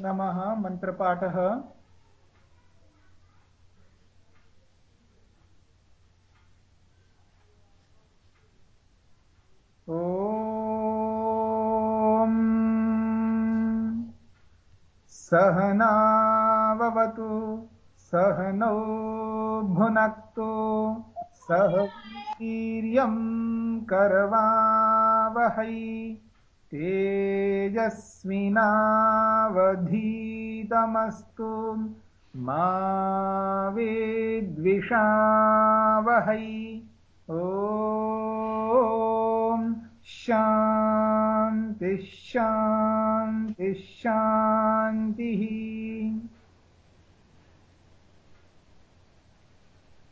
नमः मन्त्रपाठः। ॐ सहनावतु सहनौ भुनक्तु सह वीर्यं करवावहै। तेजस्विनावधीतमस्तु मा विद्विषावहै। ॐ शान्तिः शान्तिः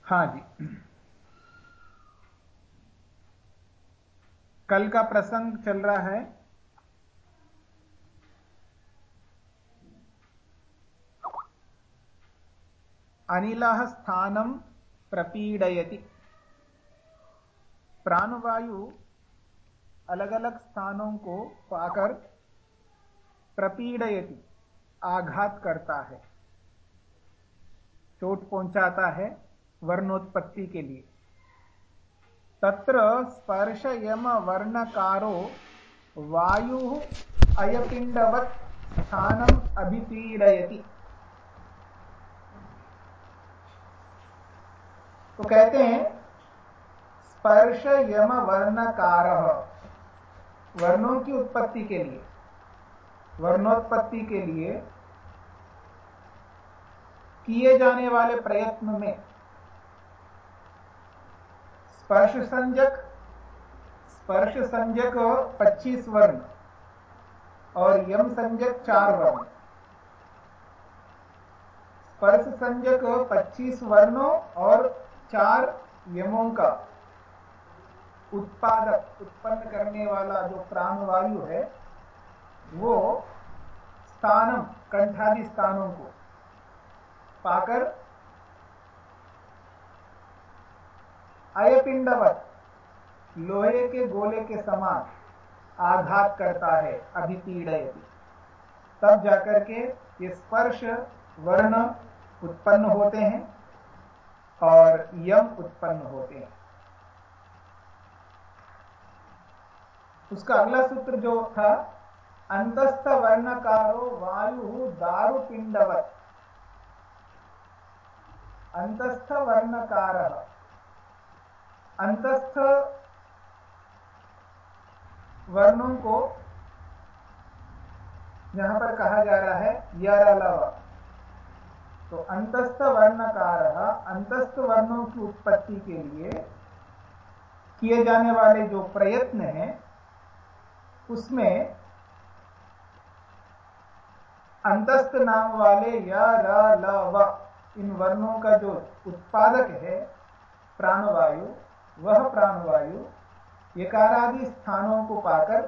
हाँ जी। कल का प्रसंग चल रहा है। अनिलः स्थानं प्रपीडयति। प्राणवायु अलग अलग स्थानों को पाकर प्रपीडयति, आघात करता है। चोट पहुंचाता है वर्णोत्पत्ति के लिए। तत्र स्पर्श यम वर्णकारो वायुः अयपिण्डवत् स्थानम् अभिपीडयति। तो कहते हैं, स्पर्श यम वर्णकार, वर्णों की उत्पत्ति के लिए। वर्णोत्पत्ति के लिए किए जाने वाले प्रयत्न में स्पर्श संजक स्पर्श संजक 25 वर्ण और यम संजक चार वर्ण। स्पर्श संजक 25 वर्णों और चार यमों का उत्पादक, उत्पन्न करने वाला जो प्राणवायु है, वो स्थानम, कंठादि स्थानों को पाकर अयपिंडवत, लोहे के गोले के समान आघात करता है, अभिपीड़यति। तब जाकर के ये स्पर्श वर्ण उत्पन्न होते हैं। और यम उत्पन्न होते हैं। उसका अगला सूत्र जो था, अंतस्थ वर्णकारो वायु दारु पिंडवत। अंतस्थ वर्णकार। अंतस्थ वर्णों को यहाँ पर कहा जा रहा है, यरलव। तो अंतस्थ वर्णकार अंतस्थ वर्णों की उत्पत्ति के लिए किए जाने वाले जो प्रयत्न हैं, उसमें अंतस्थ नाम वाले य, र, ल, व, इन वर्णों का जो उत्पादक है, प्राणवायु, वह प्राणवायु, यकारादि स्थानों को पाकर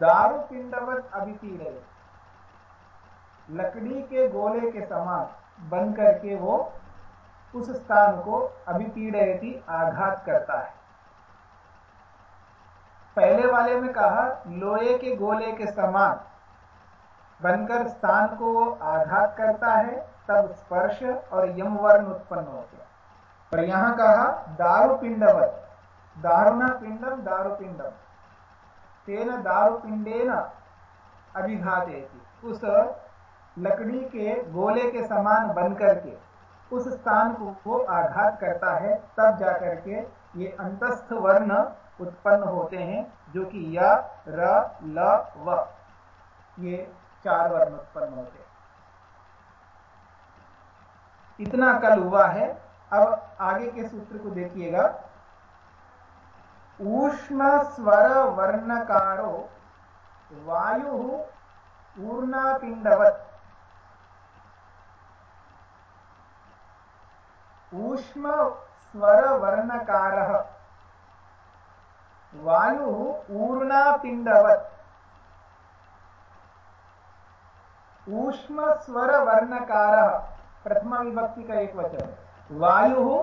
दारु पिंडवत अभितीरे। लकड़ी के गोले के समान बन करके वो उस स्थान को अभिपीड़यती आघात करता है। पहले वाले में कहा, लोहे के गोले के समान बनकर स्थान को वो आघात करता है, तब स्पर्श और यम वर्ण उत्पन्न हो। गया पर यहाँ कहा दारु पिंडवत दारुणा पिंडम दारु पिंडम तेन दारु पिंडेन अभिघाते उस लकड़ी के गोले के समान बन करके उस स्थान को वो आघात करता है, तब जाकर के ये अंतस्थ वर्ण उत्पन्न होते हैं, जो कि य, र, ल, व। ये चार वर्ण उत्पन्न होते हैं। इतना कल हुआ है। अब आगे के सूत्र को देखिएगा। ऊष्म स्वर वर्णकारो, वायु ऊर्णापिंडवत ऊष्म स्वर वर्णकार वायु ऊर्णापिंडवत ऊष्म स्वर वर्णकार प्रथम विभक्ति का एक वचन वायु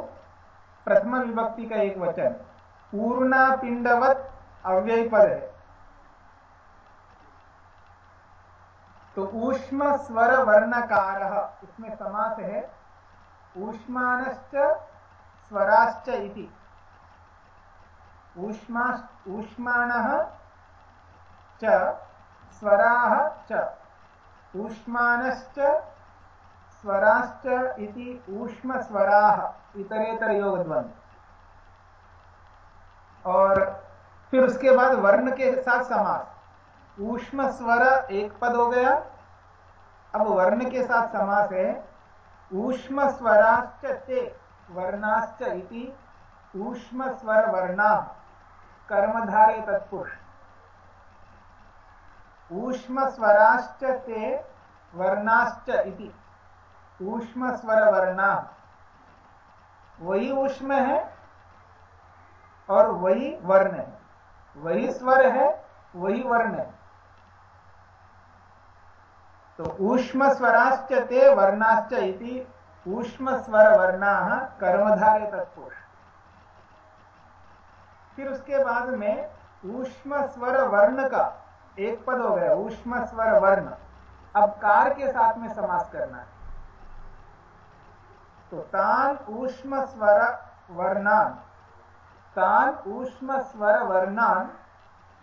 प्रथम विभक्ति का एक वचन ऊर्णापिंडवत अव्यय पद है तो ऊष्म स्वर वर्णकार इसमें समास है। ऊष्माश्च स्वराश्च इति। ऊष्मा ऊष्माणः च, स्वराः च। ऊष्मानश्च, स्वराश्च इति ऊष्मस्वराः। इतरेतरयोगद्वन्द्व। और फिर उसके बाद वर्ण के साथ समास। ऊष्म स्वर एक पद हो गया। अब वर्ण के साथ समास है। ऊष्म स्वराश्च ते वर्णाश्च इति कर्मधारे तत्पुरुष। ऊष्मस्वराश्च ते वर्णाश्च इति। ऊष्म स्वर वर्णा वही ऊष्म है और वही वर्ण है। वही स्वर है, वही वर्ण है। तो ऊष्म स्वराश्च ते वर्णाश्च इति वर्णा कर्मधारे तत्पुरुष। फिर उसके बाद में ऊष्म स्वर वर्ण का एक पद हो गया ऊष्म स्वर वर्ण अब कार के साथ में समास करना है। तो तान ऊष्म स्वर वर्णान तान ऊष्म स्वर वर्णान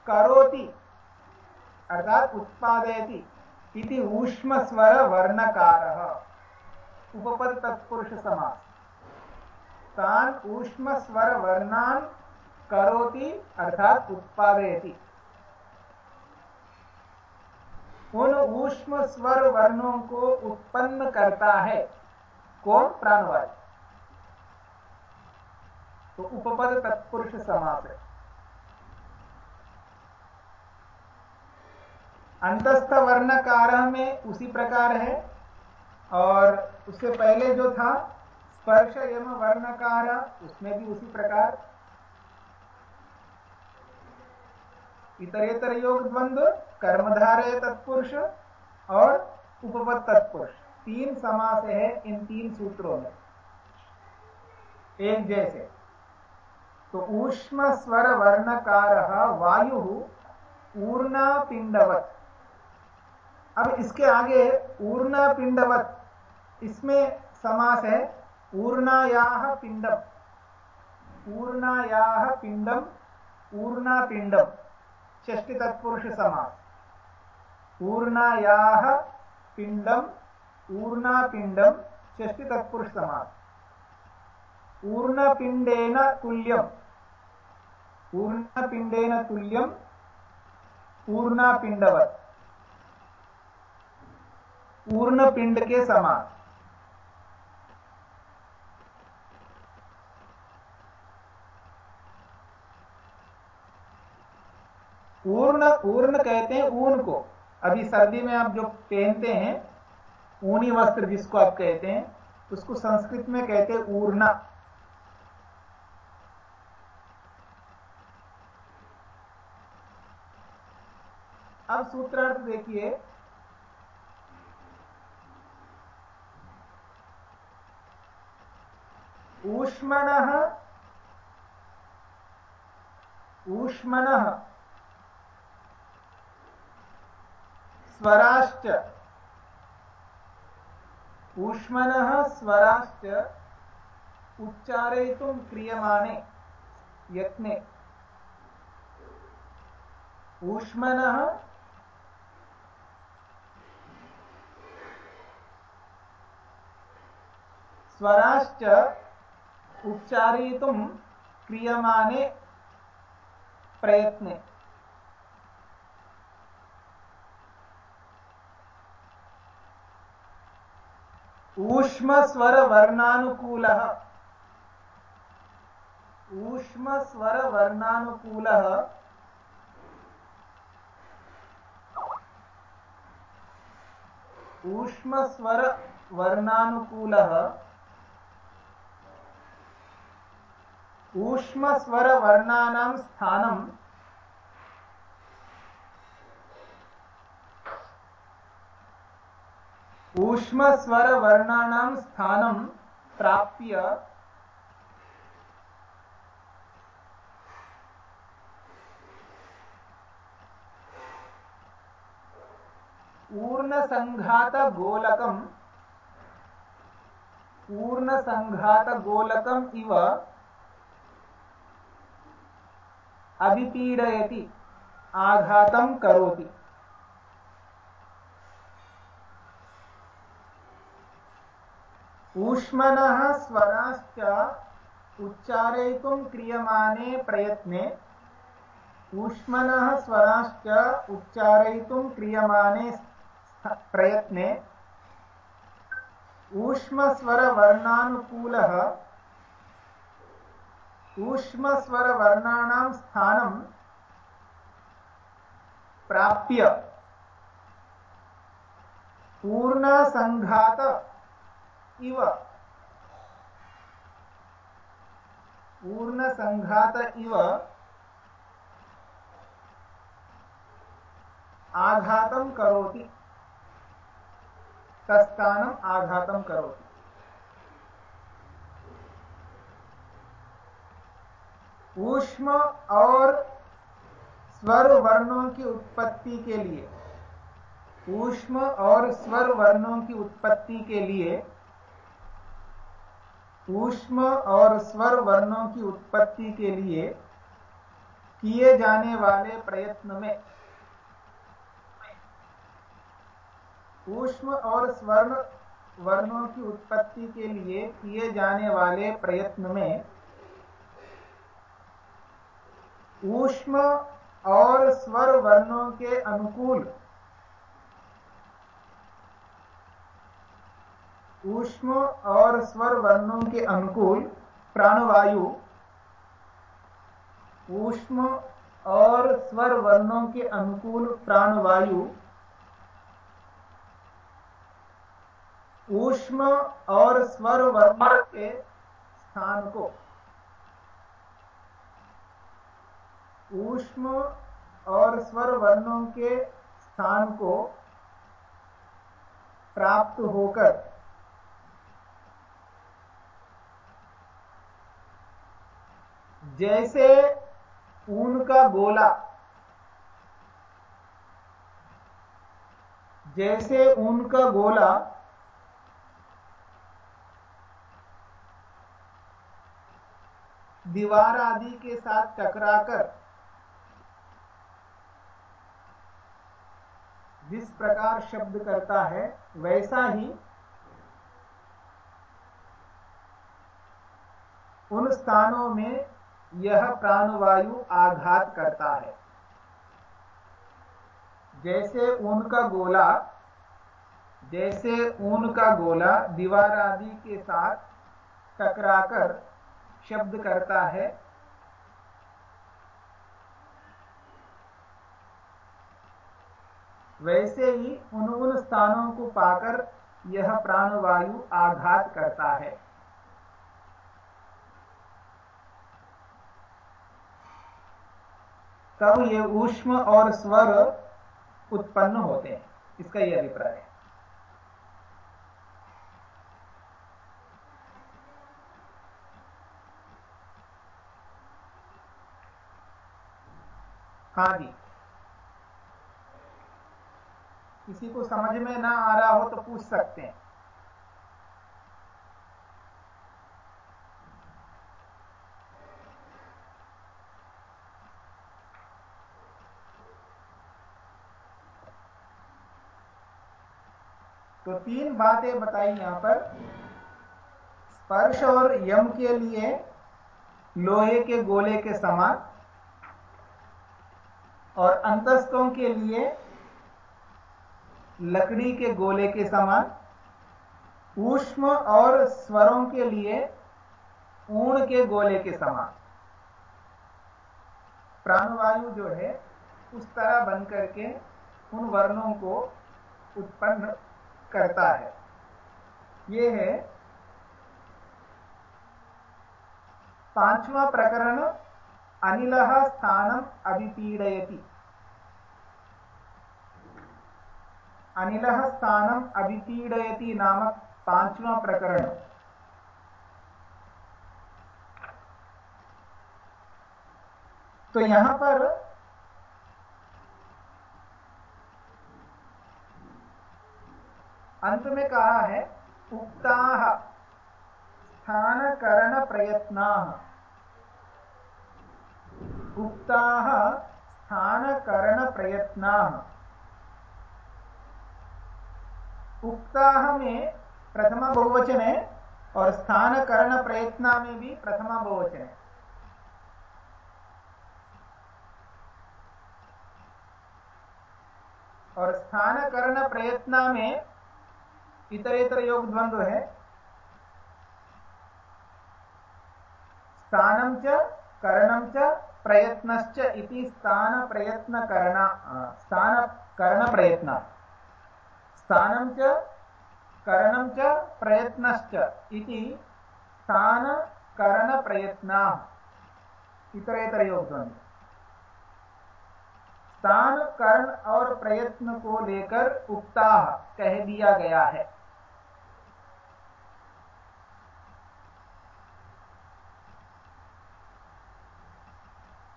करोति, अर्थात उत्पादयति। इति ऊष्म स्वर वर्णकार उपपद तत्पुरुष समास तान ऊष्म स्वर वर्णान करोति, अर्थात उत्पादयति। उन ऊष्म स्वर वर्णों को उत्पन्न करता है, कौन? प्राणवायु। तो उपपद तत्पुरुष समास है। अंतस्थ वर्ण कार में उसी प्रकार है। और उससे पहले जो था, स्पर्श यम वर्णकार, उसमें भी उसी प्रकार। इतरेतर योग द्वंद्व कर्मधारय तत्पुरुष और उपपद तत्पुरुष। तीन समास है इन तीन सूत्रों में। एक जैसे तो ऊष्म स्वर वर्णकार वायु ऊर्णा पिंडवत। अब इसके आगे ऊर्णा पिंडवत, इसमें समास है ऊर्णाया पिंडम। ऊर्णाया पिंडम ऊर्णा पिंडम षष्टि तत्पुरुष समास। ऊर्णाया पिंडम ऊर्णा पिंडम षष्टि तत्पुरुष समास ऊर्णपिंडेन तुल्यम। ऊर्णपिंडेन तुल्यम ऊर्णापिंडवत ऊर्णपिंड के समान। ऊर्ण ऊर्ण कहते हैं ऊन को। अभी सर्दी में आप जो पहनते हैं, ऊनी वस्त्र जिसको आप कहते हैं, उसको संस्कृत में कहते हैं ऊर्णा अब सूत्रार्थ देखिए ऊष्मण ऊष्मण स्वराश्च ऊष्मनः स्वराश्च उच्चारयितुं क्रियमाणे यत्ने। ऊष्मनः स्वराश्च उच्चारयितुं क्रियमाणे प्रयत्ने। ऊष्म स्वर वर्णानुकूल ऊष्म स्वर वर्णानुकूल ऊष्म स्वर वर्णानुकूल ऊष्म स्वर वर्णानां स्थानं। ऊष्म स्वर वर्णानां स्थानं प्राप्य ऊर्णसङ्घातगोलकम् ऊर्णसङ्घातगोलकम् इव अभिपीडयति आघातं करोति। ऊष्मणः स्वराश्च उच्चारयितुं क्रियमाणे प्रयत्ने ऊष्मणः स्वराश्च उच्चारयितुं क्रियमाणे प्रयत्ने ऊष्मस्वरवर्णानुकूलः ऊष्मस्वरवर्णानां स्थानं प्राप्य पूर्णसङ्घात इव पूर्णसङ्घात इव आघातं करोति। तत्स्थानम् आघातं करोति। ऊष्म और स्वर वर्णों की उत्पत्ति के लिए, ऊष्म और स्वर वर्णों की उत्पत्ति के लिए, ऊष्म और स्वर वर्णों की उत्पत्ति के लिए किए जाने वाले प्रयत्न में, ऊष्म और स्वर्ण वर्णों की उत्पत्ति के लिए किए जाने वाले प्रयत्न में ऊष्म और स्वर वर्णों के अनुकूल। ऊष्म और स्वर वर्णों के अनुकूल प्राणवायु। ऊष्म और स्वर वर्णों के अनुकूल प्राणवायु। ऊष्म और स्वर वर्ण के स्थान को ऊष्म और स्वर वर्णों के स्थान को प्राप्त होकर जैसे ऊन का गोला, जैसे ऊन का गोला दीवार आदि के साथ टकराकर जिस प्रकार शब्द करता है, वैसा ही उन स्थानों में यह प्राणवायु आघात करता है। जैसे ऊन का गोला, जैसे ऊन का गोला दीवार आदि के साथ टकराकर शब्द करता है वैसे ही उन उन स्थानों को पाकर यह प्राणवायु आघात करता है। तब ये ऊष्म और स्वर उत्पन्न होते हैं। इसका यह अभिप्राय है। हाँ जी। किसी को समझ में ना आ रहा हो तो पूछ सकते हैं। तो तीन बातें बताई यहाँ पर। स्पर्श और यम के लिए लोहे के गोले के समान और अंतस्थों के लिए लकड़ी के गोले के समान, ऊष्म और स्वरों के लिए ऊण के गोले के समान। प्राणवायु जो है, उस तरह बन करके उन वर्णों को उत्पन्न करता है। यह है पांचवा प्रकरण, अनिल स्थानम अभिपीड़यती। अनिलः स्थानम् अभिपीडयति नाम पांचवा प्रकरण तो यहाँ पर अंत में कहा है, उक्ता स्थानकरण प्रयत्ना उक्ता स्थानकरण प्रयत्ना उक्ता में प्रथमा बहुवचन है और स्थानकरण प्रयत्न में भी प्रथमा बहुवचन है और स्थानकरण प्रयत्न में इतरेतर योग द्वंद्व है। स्थानम च करणम च प्रयत्नश्च इति स्थान प्रयत्न करण स्थान करण प्रयत्न स्थानम च करणम च, प्रयत्नश्च इति स्थान, करण, प्रयत्न. इतरेतर योग स्थान, कर्ण और प्रयत्न को लेकर उक्ता कह दिया गया है।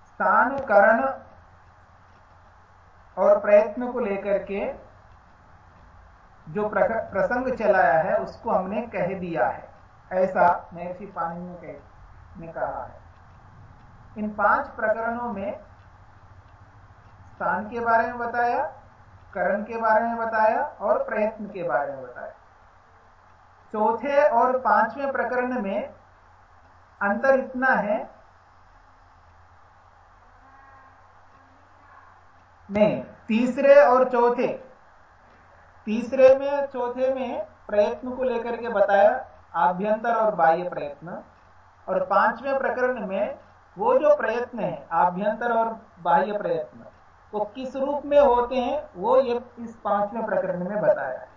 स्थान, करण और प्रयत्न को लेकर के जो प्रसंग चलाया है, उसको हमने कह दिया है। ऐसा महर्षि पानी ने कहा है। इन पाँच प्रकरणों में स्थान के बारे में बताया, करण के बारे में बताया और प्रयत्न के बारे में बताया। चौथे और पाँचवें प्रकरण में अंतर इतना है नहीं तीसरे और चौथे तीसरे में चौथे में प्रयत्न को लेकर के बताया आभ्यंतर और बाह्य प्रयत्न। और पाँचवें प्रकरण में वो जो प्रयत्न है आभ्यंतर और बाह्य प्रयत्न वो किस रूप में होते हैं वो ये इस पाँचवें प्रकरण में बताया है।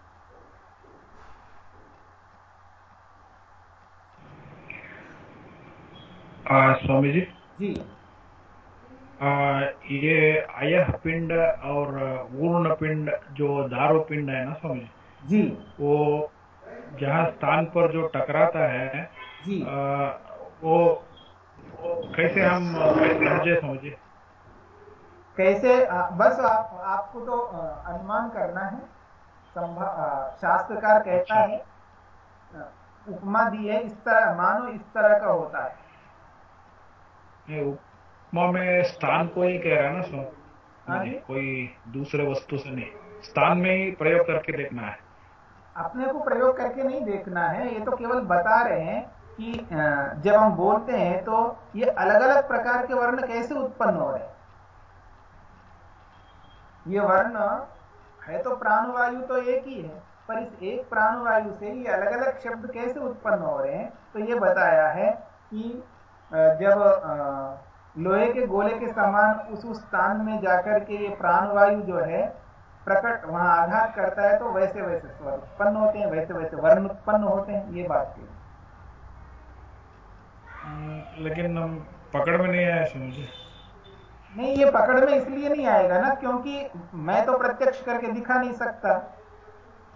स्वामी जी? जी। ये अयह पिंड और ऊर्ण पिंड जो दारो पिंड है ना स्वामी? जी। वो जहाँ स्थान पर जो टकराता है जी। आ, वो, वो कैसे हम समझे समझे कैसे आ, बस आप, आपको तो अनुमान करना है। शास्त्रकार कहता अच्छा। है उपमा दी है इस तरह मानो इस तरह का होता है। में स्थान को ही कह रहा है ना सो हाँ कोई दूसरे वस्तु से नहीं। स्थान में ही प्रयोग करके देखना है। अपने को प्रयोग करके नहीं देखना है ये तो केवल बता रहे हैं कि जब हम बोलते हैं तो ये अलग अलग प्रकार के वर्ण कैसे उत्पन्न हो रहे हैं? ये वर्ण है तो प्राणवायु तो एक ही है पर इस एक प्राणवायु से ये अलग अलग शब्द कैसे उत्पन्न हो रहे हैं? तो ये बताया है कि जब लोहे के गोले के समान उस उस स्थान में जाकर के ये प्राणवायु जो है प्रकट वहाँ आघात करता है तो वैसे वैसे स्वर उत्पन्न होते हैं वैसे वैसे वर्ण उत्पन्न होते हैं ये बात की लेकिन हम पकड़ में नहीं आया समझे? नहीं ये पकड़ में इसलिए नहीं आएगा ना क्योंकि मैं तो प्रत्यक्ष करके दिखा नहीं सकता।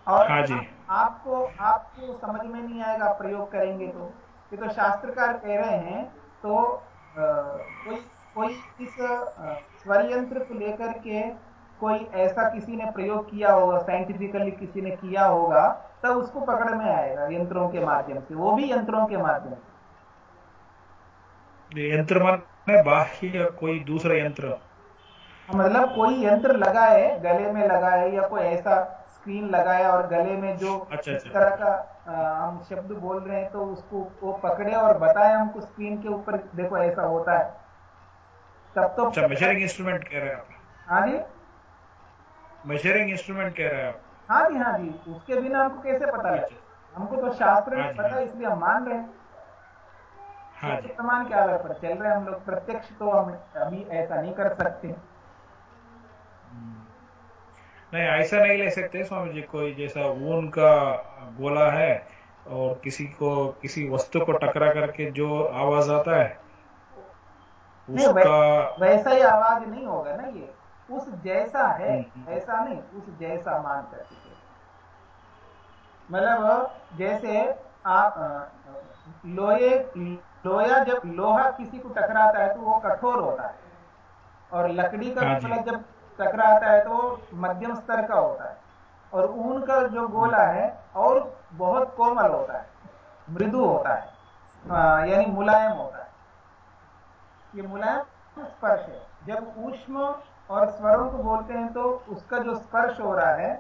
और हाँ जी। आपको आपको समझ में नहीं आएगा प्रयोग करेंगे तो। ये तो शास्त्रकार कह रहे हैं तो आ, कोई कोई इस स्वर यंत्र को लेकर के कोई ऐसा किसी ने प्रयोग किया होगा साइंटिफिकली किसी ने किया होगा तब उसको पकड़ में आएगा यंत्रों के माध्यम से वो भी यंत्रों के माध्यम से यंत्र में बाह्य कोई दूसरा यंत्र मतलब कोई यंत्र लगाए गले में लगाए या कोई ऐसा स्क्रीन लगाया और गले में जो अच्छा, इस अच्छा। तरह का हम शब्द बोल रहे हैं तो उसको वो पकड़े और बताए हमको स्क्रीन के ऊपर। देखो ऐसा होता है। तब तो अच्छा मेजरिंग इंस्ट्रूमेंट कह रहे हैं आप। हाँ जी। मेजरिंग इंस्ट्रूमेंट कह रहे हैं आप। हाँ जी हाँ जी। उसके बिना हमको कैसे पता लगे? अच्छा। हमको तो शास्त्र में हाँ पता हाँ इसलिए हम मान रहे हैं। हाँ वर्तमान के आधार पर चल रहे हैं हम लोग। प्रत्यक्ष तो हम अभी ऐसा नहीं कर सकते। नहीं ऐसा नहीं ले सकते स्वामी जी कोई जैसा ऊन का गोला है और किसी को किसी वस्तु को टकरा करके जो आवाज़ आता है उसका वैसा ही आवाज़ नहीं होगा ना ये। उस जैसा है हम्म, हम्म। ऐसा नहीं उस जैसा मान करके मतलब जैसे आप लोहे लोहा जब लोहा किसी को टकराता है तो वो कठोर होता है। और लकड़ी का हाँ मतलब जब टकराता है तो मध्यम स्तर का होता है। और ऊन का जो गोला है और बहुत कोमल होता है मृदु होता है यानी मुलायम होता है। ये मुलायम स्पर्श है। जब ऊष्म और स्वरों को बोलते हैं तो उसका जो स्पर्श हो रहा है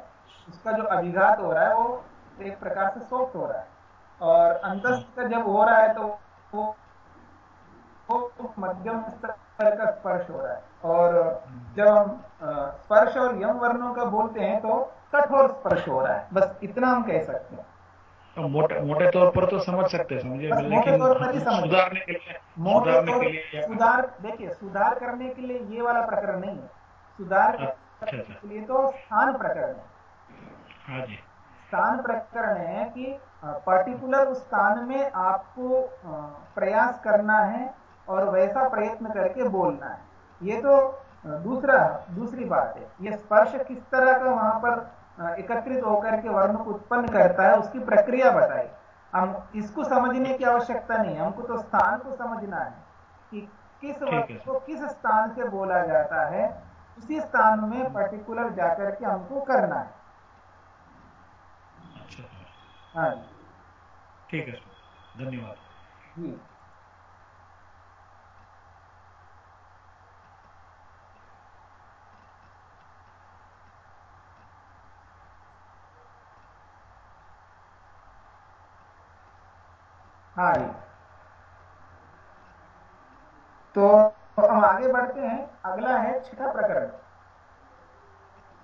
उसका जो अभिघात हो रहा है वो एक प्रकार से सॉफ्ट हो रहा है। और अंतस्थ का जब हो रहा है तो वो, वो मध्यम स्तर का स्पर्श हो रहा है। और जब हम स्पर्श और यम वर्णों का बोलते हैं तो कठोर स्पर्श हो रहा है। बस इतना हम कह सकते हैं। तो मोटे मोटे तौर पर तो समझ सकते हैं समझिए मोटे तौर पर ही समझ। सुधारने के लिए मोटे तौर सुधार देखिए सुधार करने के लिए ये वाला प्रकरण नहीं है। सुधार अच्छा, अच्छा। के लिए तो स्थान प्रकरण है। हाँ जी। स्थान प्रकरण है कि पर्टिकुलर उस स्थान में आपको प्रयास करना है और वैसा प्रयत्न करके बोलना है। ये तो दूसरा दूसरी बात है। ये स्पर्श किस तरह का वहाँ पर एकत्रित होकर के वर्ण को उत्पन्न करता है उसकी प्रक्रिया बताई। हम इसको समझने की आवश्यकता नहीं हमको तो स्थान को समझना है कि किस वर्ण को किस स्थान से बोला जाता है उसी स्थान में पर्टिकुलर जाकर के हमको करना है। हाँ ठीक है। धन्यवाद। जी। हाँ जी तो हम आगे बढ़ते हैं। अगला है छठा प्रकरण।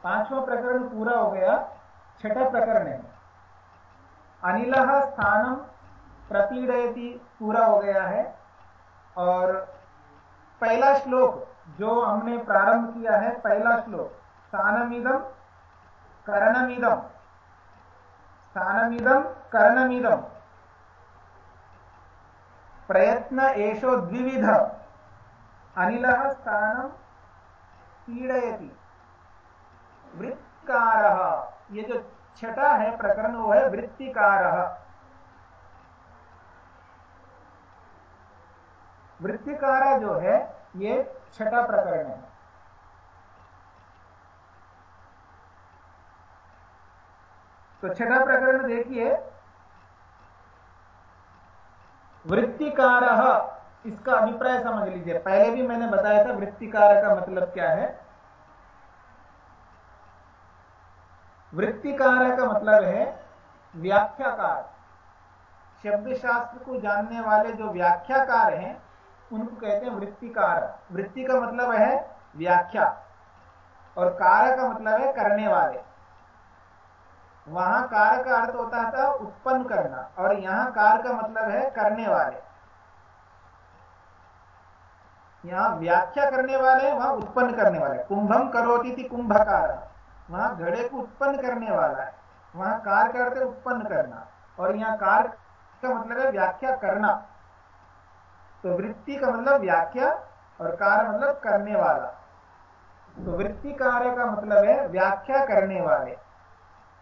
पांचवा प्रकरण पूरा हो गया। छठा प्रकरण है। अनिल स्थानम प्रपीड़यति, पूरा हो गया है। और पहला श्लोक जो हमने प्रारंभ किया है, पहला श्लोक स्थानमिदम करणमिदम स्थानमिदम करणमिदम प्रयत्न एषो द्विविध। अनिल स्थानम पीड़यति। वृत्कार ये जो छठा है, प्रकरण वो है वृत्तिकार। वृत्तिकार जो है, ये छठा प्रकरण है। तो छठा प्रकरण देखिए वृत्तिकार। इसका अभिप्राय समझ लीजिए। पहले भी मैंने बताया था वृत्तिकार का मतलब क्या है? वृत्तिकार का मतलब है व्याख्याकार। शब्द शास्त्र को जानने वाले जो व्याख्याकार हैं, उनको कहते हैं वृत्तिकार। वृत्ति का मतलब है व्याख्या। और कार का मतलब है करने वाले। वहाँ कार का अर्थ होता था उत्पन्न करना। और यहाँ कार का मतलब है करने वाले। यहाँ व्याख्या करने वाले वहाँ उत्पन्न करने वाले। कुंभम करोती थी कुंभकार। वहाँ घड़े को उत्पन्न करने वाला है। वहाँ कार का करते उत्पन्न करना। और यहाँ कार का मतलब है व्याख्या करना। तो वृत्ति का मतलब व्याख्या और कार मतलब करने वाला। तो वृत्ति कार्य का मतलब है व्याख्या करने वाले।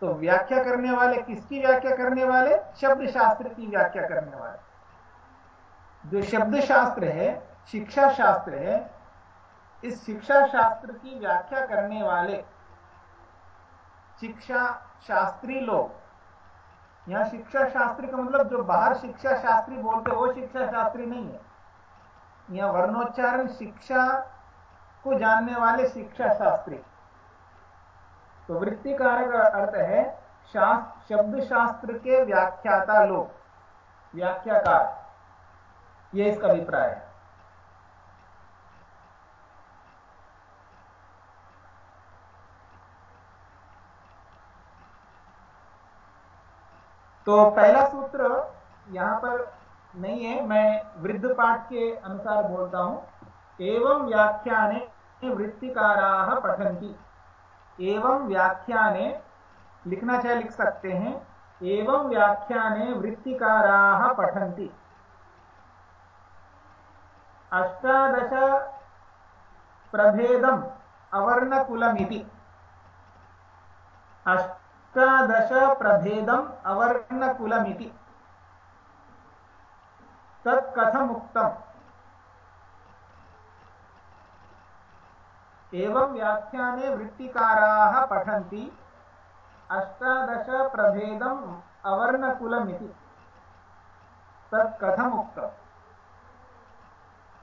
तो व्याख्या करने वाले, किसकी व्याख्या करने वाले? शब्द शास्त्र की व्याख्या करने वाले। जो शब्द शास्त्र है शिक्षा शास्त्र है, इस शिक्षा शास्त्र की व्याख्या करने वाले शिक्षा शास्त्री लोग, यहाँ शिक्षा शास्त्री का मतलब जो बाहर शिक्षा शास्त्री बोलते वो शिक्षा शास्त्री नहीं है। यहाँ वर्णोच्चारण शिक्षा को जानने वाले शिक्षा शास्त्री तो वृत्तिकार का अर्थ है शास्त्र शब्द शास्त्र के व्याख्याता लोग। व्याख्याकार। ये इसका अभिप्राय है। तो पहला सूत्र यहाँ पर नहीं है, मैं वृद्ध पाठ के अनुसार बोलता हूँ। एवं व्याख्याने वृत्तिकारा पठंती एवं व्याख्याने लिखना चाहे लिख सकते हैं। एवं व्याख्याने वृत्तिकारा पठंती अष्टादश प्रभेदम अवर्णकुलमिति। अष्ट अष्टादश प्रभेदम् अवर्णकुलमिति। तत् कथमुक्तम् एवं व्याख्याने वृत्तिकाराः पठन्ति। अष्टादश प्रभेदम् अवर्णकुलमिति। तत् कथम् उक्तम्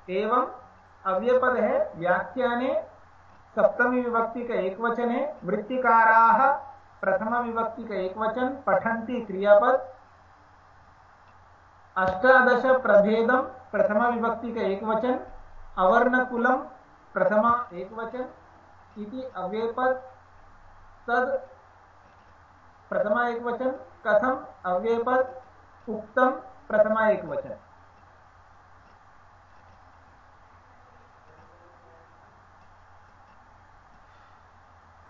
एवं अव्यपद व्याख्याने सप्तमी विभक्ति का एक वचन है वृत्तिकाराः प्रथम विभक्ति का एक वचन पठन्ति क्रियापद। अष्टादश प्रभेदम प्रथम विभक्ति का एक वचन अवर्णकुलम प्रथमा एक वचन इति अव्ययपद। तद प्रथमा एक वचन कथम अव्ययपद, उक्तम प्रथमा एक वचन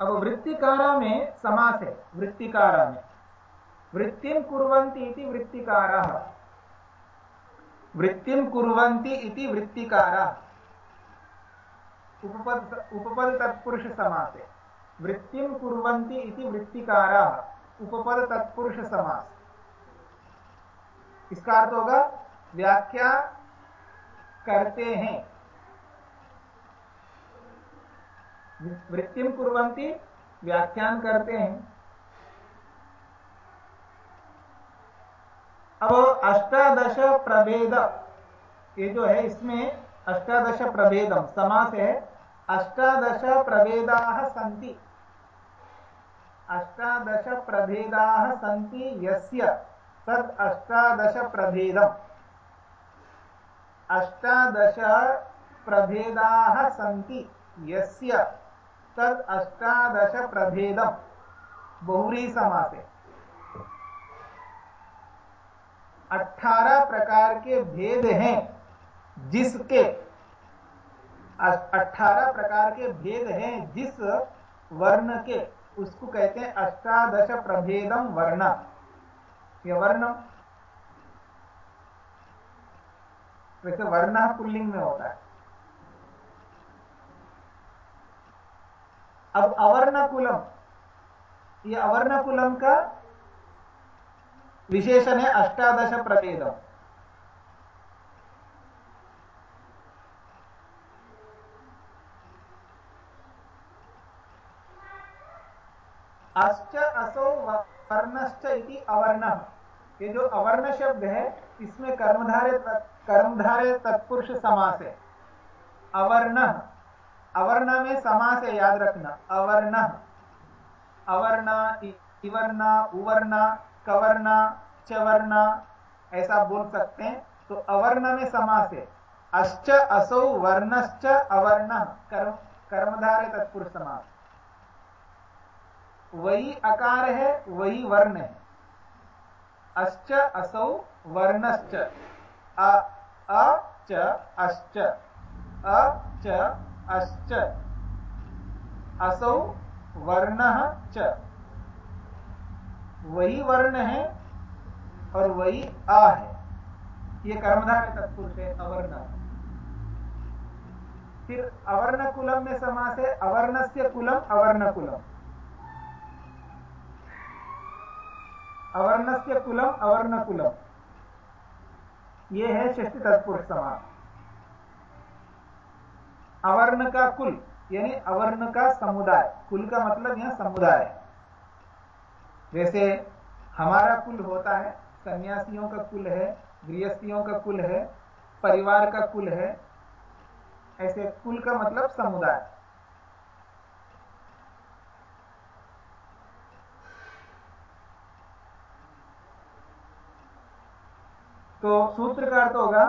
अब वृत्तिकारा में समास है, वृत्तिकारा में। वृत्तिम कुर्वन्ति इति वृत्तिकारा। वृत्तिम कुर्वन्ति इति वृत्तिकारा। उपपद उपपद तत्पुरुष समास है वृत्तिम कुर्वन्ति इति वृत्तिकारा। उपपद तत्पुरुष समास इसका अर्थ होगा, व्याख्या करते हैं। वृत्तिम कुरंती व्याख्यान करते हैं। अब अष्टादश प्रभेद, ये जो है, इसमें अष्टादश प्रभेदम, समास है। अष्टादश प्रभेदा सन्ति। अष्टादश प्रभेदा सन्ति यस्य तद अष्टादश प्रभेदम। अष्टादश प्रभेदा सन्ति यस्य तद अष्टादश प्रभेदम। बहुरी समास अठारह प्रकार के भेद हैं जिसके अठारह प्रकार के भेद हैं जिस वर्ण के, उसको कहते हैं अष्टादश प्रभेदम वर्ण। यह वर्ण, वैसे वर्ण पुल्लिंग में होता है। अब अवर्ण कुलम ये अवर्ण कुलम का विशेषण है अष्टादश प्रभेदम। अश्च असो वर्णश्च इति अवर्ण। ये जो अवर्ण शब्द है, इसमें कर्मधारे कर्मधारे तत्पुरुष समास है। अवर्ण। अवर्ण में समास है, याद रखना। अवर्ण। अवर्ण, इवर्ण, उवर्ण, कवर्ण, चवर्ण, ऐसा बोल सकते हैं। तो अवर्ण में समास है। अश्च असौ वर्णश्च अवर्ण। कर्म, कर्मधारे तत्पुरुष समास। वही अकार है, वही वर्ण है। अश्च, असौ, वर्णश्च। अ च, अश्च। अ, च, अश्च। असौ, वर्ण च। वही वर्ण है और वही आ है। ये कर्मधार तत्पुरुष है, अवर्ण। फिर अवर्ण कुलम में समास है अवर्ण से कुलम अवर्ण कुलम अवर्ण से कुलम अवर्ण कुलम ये है षष्टि तत्पुरुष समास। अवर्ण का कुल, यानी अवर्ण का समुदाय। कुल का मतलब यह समुदाय। जैसे हमारा कुल होता है, सन्यासियों का कुल है, गृहस्थियों का कुल है, परिवार का कुल है, ऐसे कुल का मतलब समुदाय। तो सूत्र का अर्थ होगा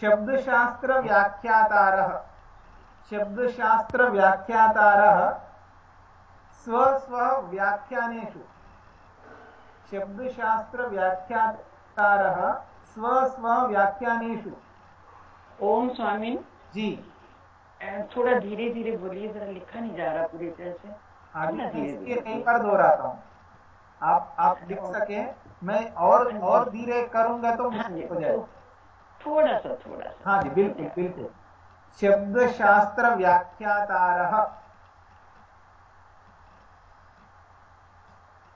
शब्द शास्त्र व्याख्यातार। शब्दशास्त्र व्याख्यातारः स्व स्व व्याख्यानेषु। शब्दशास्त्र व्याख्यातारः स्व स्व व्याख्यानेषु। ओम स्वामी। जी। थोड़ा धीरे धीरे बोलिए जरा लिखा नहीं जा रहा पूरी तरह से। आगे इसलिए कई बार दोहराता हूँ। आप आप लिख सके मैं और और धीरे करूँगा तो मुश्किल हो जाए थोड़ा सा थोड़ा सा। हाँ जी बिल्कुल बिल्कुल। शब्द शास्त्र व्याख्यातारः।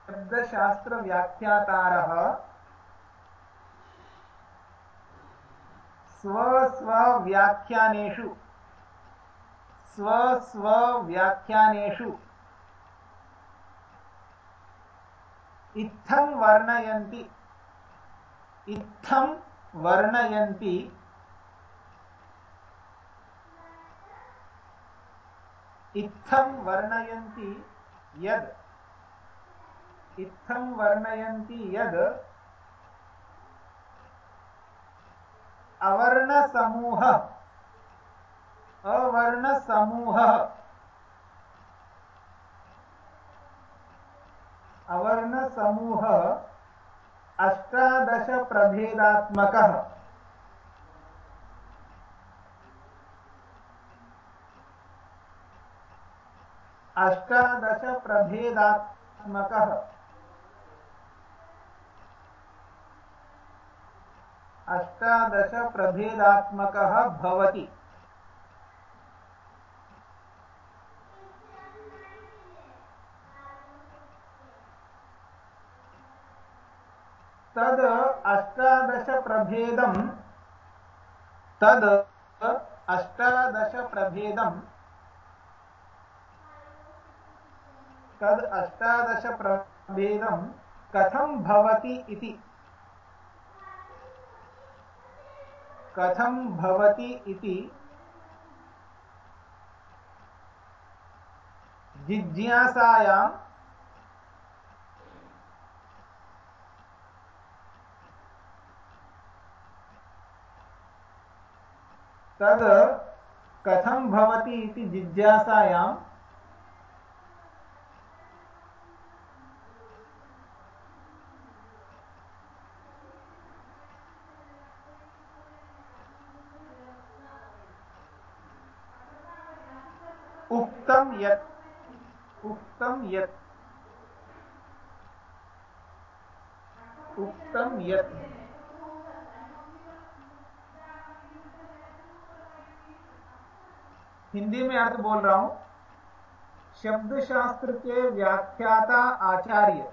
शब्दशास्त्र व्याख्यातारः। स्वस्वव्याख्यानेषु स्वस्वव्याख्यानेषु इत्थं वर्णयन्ति। इत्थं वर्णयन्ति। इत्थं वर्णयन्ति यद्। इत्थं वर्णयन्ति यद्। अवर्णसमूह। अवर्णसमूहः। अवर्णसमूहः अष्टादशप्रभेदात्मकः। अष्टादशप्रभेदात्मकः। अष्टादशप्रभेदात्मकः भवति। तद् अष्टादशप्रभेदं तद् अष्टादशप्रभेदं तद् अष्टादशप्रभेदं कथं भवति इति। कथं भवति इति। जिज्ञासायां तद् कथं भवति इति जिज्ञासायां उक्तं यत् उक्तं यत् उक्तं यत् हिंदी में अर्थ बोल रहा हूँ शब्द शास्त्र के व्याख्याता आचार्य।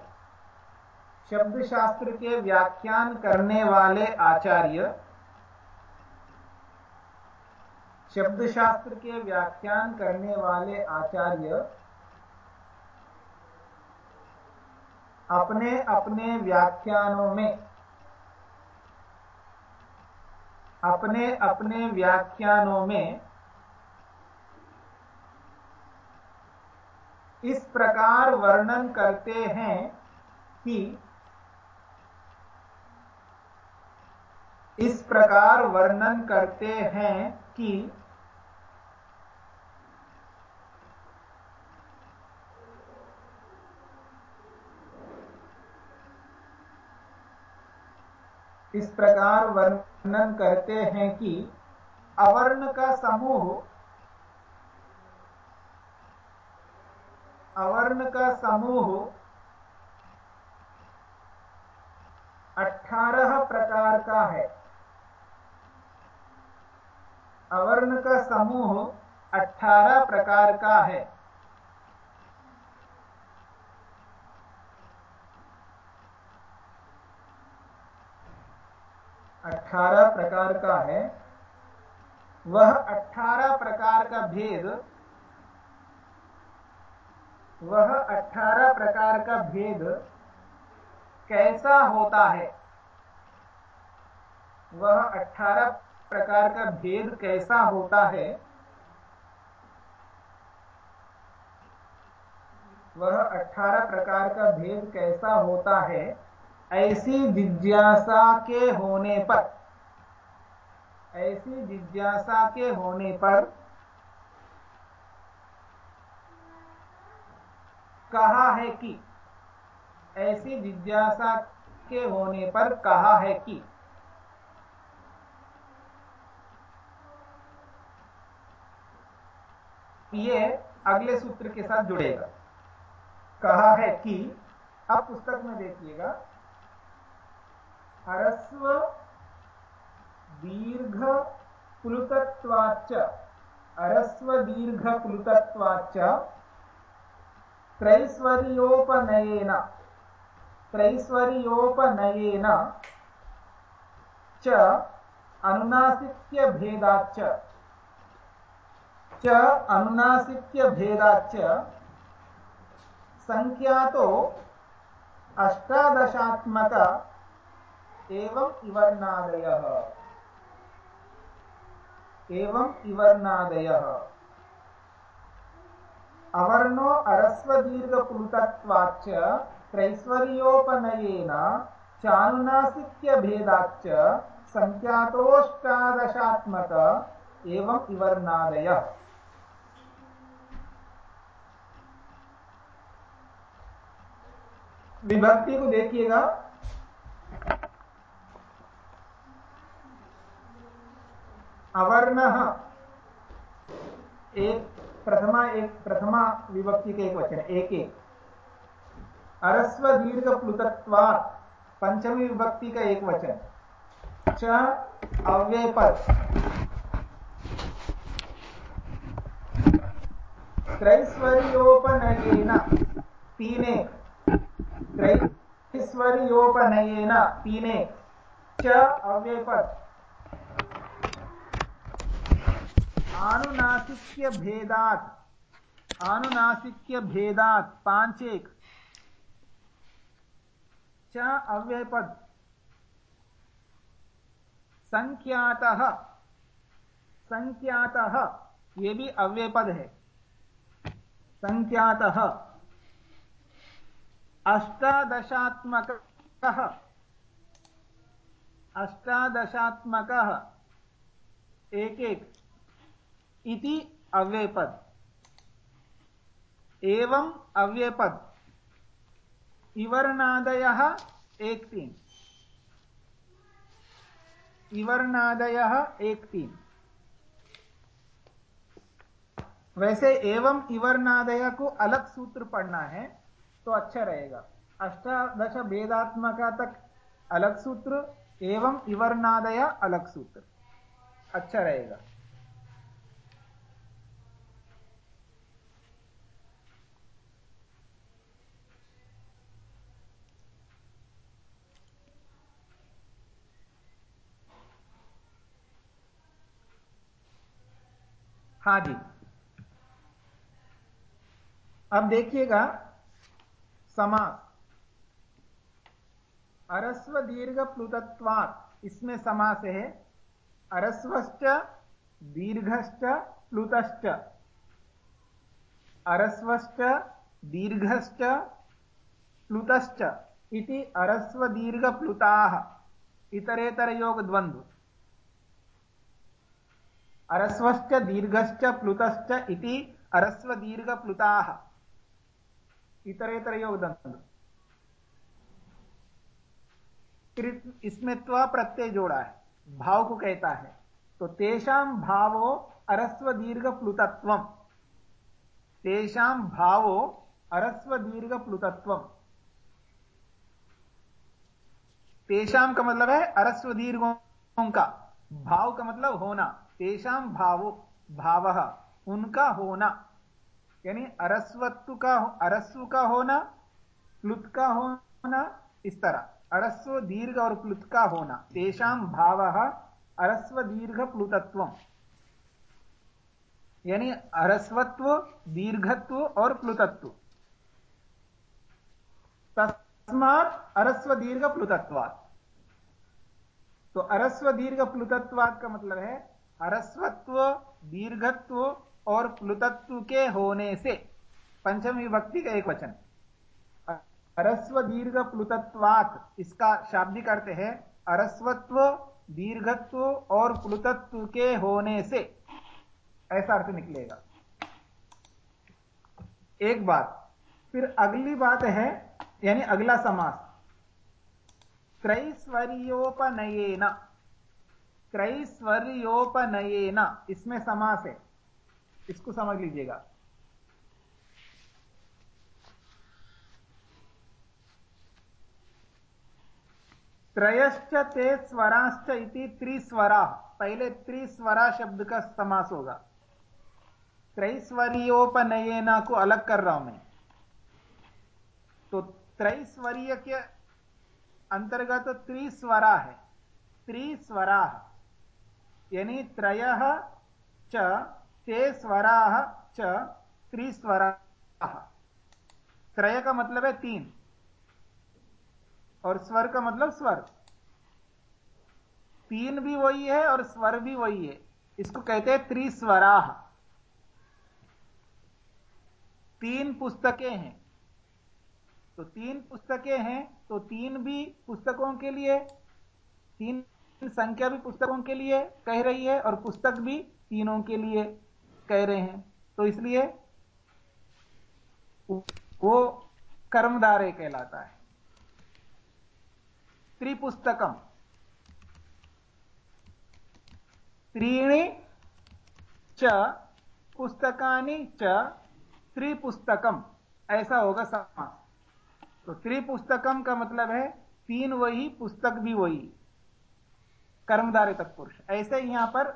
शब्द शास्त्र के व्याख्यान करने वाले आचार्य। शब्द शास्त्र के व्याख्यान करने वाले आचार्य। अपने अपने व्याख्यानों में। अपने अपने व्याख्यानों में इस प्रकार वर्णन करते हैं कि इस प्रकार वर्णन करते हैं कि इस प्रकार वर्णन करते हैं कि अवर्ण का समूह अवर्ण का समूह अठारह प्रकार का है। अवर्ण का समूह अठारह प्रकार का है। अठारह प्रकार का है। वह अठारह प्रकार का भेद वह अठारह प्रकार का भेद कैसा होता है? वह अठारह प्रकार का भेद कैसा होता है? वह अठारह प्रकार का भेद कैसा होता है? ऐसी जिज्ञासा के होने पर, ऐसी जिज्ञासा के होने पर कहा है कि, ऐसी जिज्ञासा के होने पर कहा है कि, ये अगले सूत्र के साथ जुड़ेगा। कहा है कि, आप पुस्तक में देखिएगा, हरस्व दीर्घ प्लुतत्वाच अरस्व दीर्घ प्लुतत्वाच त्रैस्वर्योपनयेन। त्रैस्वर्योपनयेन च अनुनासिक्यभेदाच्च च अनुनासिक्यभेदाच्च संख्यातो अष्टादशात्मक एवं इवर्णादयः। एवं इवर्णादयः। अवर्णो अरस्वदीर्घप्लुतत्वाच्च त्रैश्वर्योपनयेन चानुनासिक्यभेदाच्च सङ्ख्यातोऽष्टादशात्मक एवं इवर्णादयः। विभक्ति को देखिएगा। अवर्ण एक प्रथमा एक, प्रथमा विभक्ति के एक वचन एक एक। अरस्व दीर्घ प्लुतत्वा पंचमी विभक्ति का एक वचन। च अव्यय पद त्रैस्वर्योपनयेन तीन। एक त्रैस्वर्योपनयेन तीने। च अव्ययपद। आनुनासिक्य भेदात। आनुनासिक्य भेदात। पाँच एक च अव्ययपद। संख्यातः। संख्यातः। ये भी अव्ययपद है। संख्यातः। अष्टादशात्मकः। अष्टादशात्मकः। एक एक। इति अव्ययपद। एवं अव्ययपद। इवर्णादयः एक तीन इवर्णादयः एक तीन वैसे एवं इवर्णादय को अलग सूत्र पढ़ना है तो अच्छा रहेगा। अष्टादश भेदात्मका तक अलग सूत्र, एवं इवर्णादय अलग सूत्र। अच्छा रहेगा। हाँ जी। अब देखिएगा समास अरस्व दीर्घ प्लुतत्वात्, इसमें समास है, अरस्वश्च दीर्घश्च प्लुतश्च, अरस्वश्च दीर्घश्च प्लुतश्च इति अरस्व दीर्घ प्लुताः इतरेतरयोग द्वंद्व अरस्वश्च दीर्घश्च प्लुतश्च इति अरस्व दीर्घ प्लुताः इतरेतर योगदंत इसमें त्व प्रत्यय जोड़ा है, भाव को कहता है। तो तेषाम भावो अरस्व दीर्घ प्लुतत्व तेषाम भावो अरस्व दीर्घ प्लुतत्व तेषाम का मतलब है अरस्व दीर्घों का। भाव का मतलब होना। तेषाम भावो, भाव, उनका होना। यानी अरस्वत्व का अरस्व का होना, प्लुत का होना, इस तरह। अरस्व दीर्घ और प्लुत का होना। तेषाम भाव अरस्व दीर्घ प्लुतत्व यानी अरस्वत्व, दीर्घत्व और प्लुतत्व। तस्मात अरस्व दीर्घ प्लुतत्वात्। तो अरस्व दीर्घ प्लुतत्वात् का मतलब है अरस्वत्व दीर्घत्व और प्लुतत्व के होने से। पंचम विभक्ति का एक वचन। अरस्व दीर्घ, प्लुतत्वात, इसका शाब्दिक अर्थ है। अरस्वत्व दीर्घत्व और प्लुतत्व के होने से। ऐसा अर्थ निकलेगा। एक बात। फिर अगली बात है, यानी अगला समास। त्रैस्वर्योपनयेन। त्रैस्वर्योपनयेन इसमें समास है। इसको समझ लीजिएगा। त्रयश्च ते स्वराश्च इति त्रिस्वरा। पहले त्रिस्वरा शब्द का समास होगा। त्रैस्वरीयोपनयना को अलग कर रहा हूँ मैं। तो त्रैस्वरीय के अंतर्गत त्रिस्वरा है। त्रिस्वरा यानी त्रय च, ते स्वराः च त्रिस्वराः त्रय का मतलब है तीन। और स्वर का मतलब स्वर। तीन भी वही है और स्वर भी वही है। इसको कहते हैं त्रिस्वराह तीन पुस्तकें हैं। तो तीन पुस्तकें हैं तो तीन भी पुस्तकों के लिए, तीन संख्या भी पुस्तकों के लिए कह रही है और पुस्तक भी तीनों के लिए कह रहे हैं। तो इसलिए वो कर्मदारे कहलाता है। त्रिपुस्तकम। त्रीणि च, पुस्तकानि च, त्रिपुस्तकम। ऐसा होगा समास। तो त्रिपुस्तकम का मतलब है तीन वही, पुस्तक भी वही। कर्मधारे तत्पुरुष। ऐसे यहाँ पर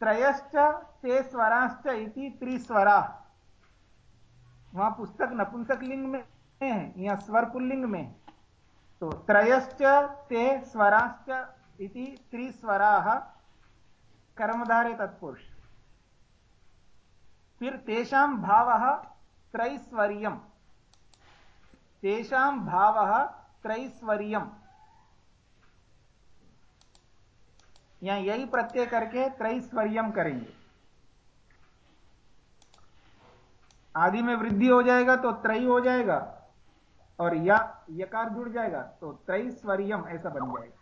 त्रयश्च ते स्वराश्च इति त्रिस्वरा। वहाँ पुस्तक नपुंसक लिंग में है, यहाँ स्वर पुल्लिंग में तो त्रयश्च ते स्वराश्च इति त्रिस्वरा कर्मधारे तत्पुरुष। फिर तेषां भावः त्रैस्वर्यम्। तेषां भावः त्रैस्वर्यम्। यहाँ यही प्रत्यय करके त्रैस्वर्यम करेंगे। आदि में वृद्धि हो जाएगा तो त्रय हो जाएगा, और या यकार जुड़ जाएगा तो त्रैस्वर्यम ऐसा बन जाएगा।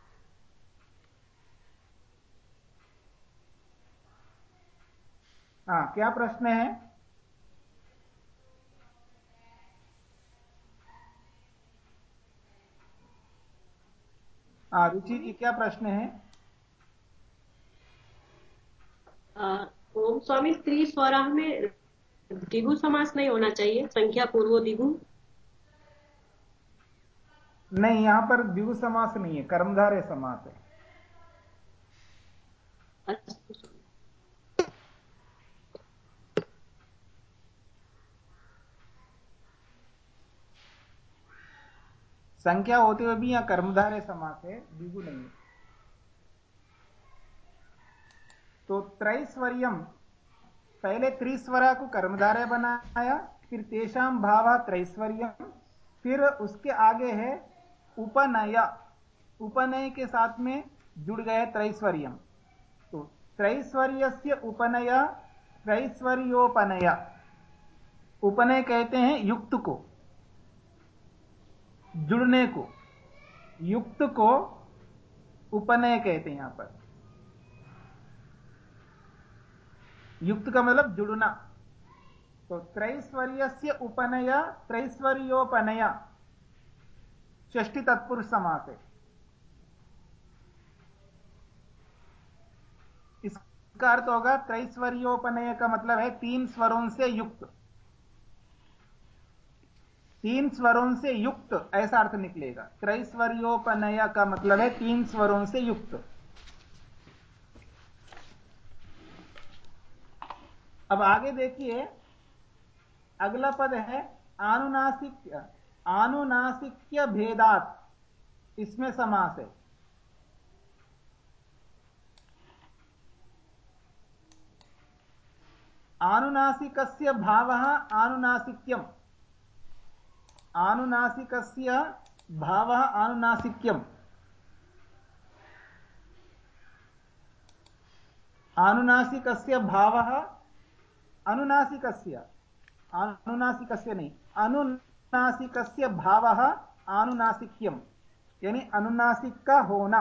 हाँ क्या प्रश्न है? हाँ रुचि जी, क्या प्रश्न है? ओम स्वामी स्त्री स्वराह में दिगु समास नहीं होना चाहिए, संख्या पूर्व दिगु। नहीं, यहाँ पर दिगु समास नहीं है, कर्मधारे समास है। संख्या होते हुए भी यहाँ कर्मधारे समास है द्विगु नहीं तो त्रैस्वर्यम। पहले त्रिस्वरा को कर्मधारे बनाया, फिर तेषाम भाव त्रैस्वर्यम, फिर उसके आगे है उपनय। उपनय के साथ में जुड़ गए त्रैस्वर्यम। तो त्रैस्वर्य से उपनय, त्रैस्वर्योपनय। उपनय कहते हैं युक्त को, जुड़ने को। युक्त को उपनय कहते हैं यहाँ पर। युक्त का मतलब जुड़ना तो त्रैस्वर्य से उपनय, त्रैस्वर्योपनय षष्टि तत्पुरुष समास है इसका अर्थ होगा त्रैस्वर्योपनय का मतलब है तीन स्वरों से युक्त। तीन स्वरों से युक्त, ऐसा अर्थ निकलेगा। त्रैस्वर्योपनय का मतलब है तीन स्वरों से युक्त। अब आगे देखिए, अगला पद है आनुनासिक आनुनासिक्य भेदात, इसमें समास है। आनुनासिकस्य भावः आनुनासिक्यम्। आनुनासिकस्य भावः आनुनासिक्यम्। आनुनासिकस्य भावः अनुनासिकस्य। अनुनासिकस्य नहीं। अनुनासिकस्य भावः आनुनासिक्यम। यानी अनुनासिक का होना।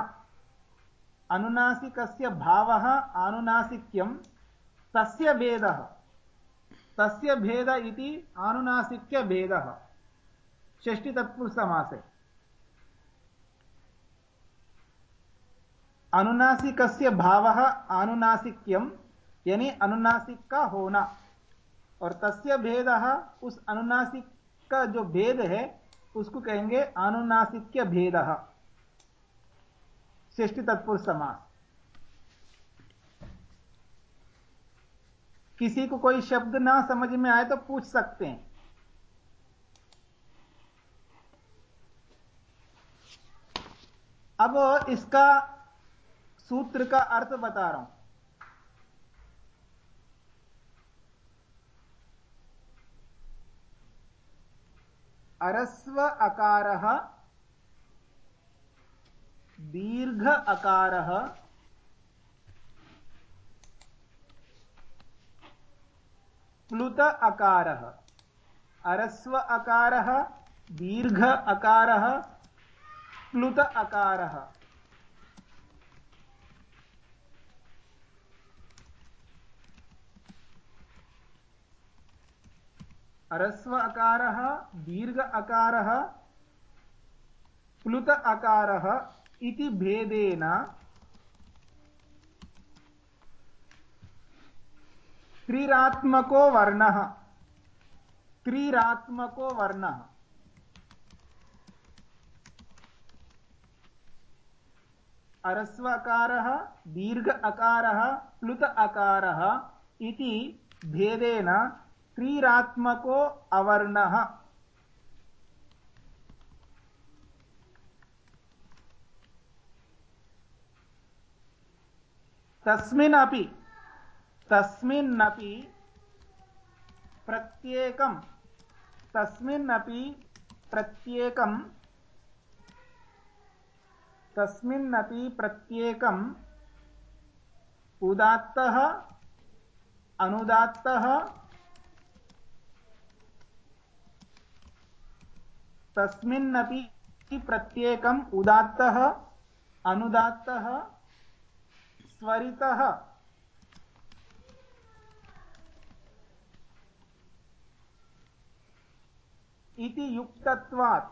अनुनासिकस्य भावः आनुनासिक्यम। तस्य भेदः। तस्य भेद इति आनुनासिक्य भेदः। षष्टि तत्पुरुष समास है अनुनासिक भाव आनुनासिक्यम। यानी अनुनासिक का होना। और तस्य भेद उस अनुनासिक का जो भेद है, उसको कहेंगे अनुनासिक्य भेद। षष्टि तत्पुरुष समास। किसी को कोई शब्द ना समझ में आए तो पूछ सकते हैं। अब इसका सूत्र का अर्थ बता रहा हूँ। अरस्व अकार दीर्घ अकारः प्लुत अकारः। अरस्व अकारः दीर्घ अकारः प्लुत अकारः। अरस्व अकारः, दीर्घ अकारः, प्लुत अकारः इति भेदेन त्रिरात्मको वर्णः। त्रिरात्मको वर्णः। अरस्व अकारः, दीर्घ अकारः, प्लुत अकारः इति भेदेन त्रिरात्मको अवर्णः। तस्मिन्नपि तस्मिन्नपि प्रत्येकं तस्मिन्नपि प्रत्येकं तस्मिन्नपि प्रत्येकम् उदात्तः अनुदात्तः तस्मिन्नपि प्रत्येकम् उदात्तः अनुदात्तः स्वरितः। इति युक्तत्वात्।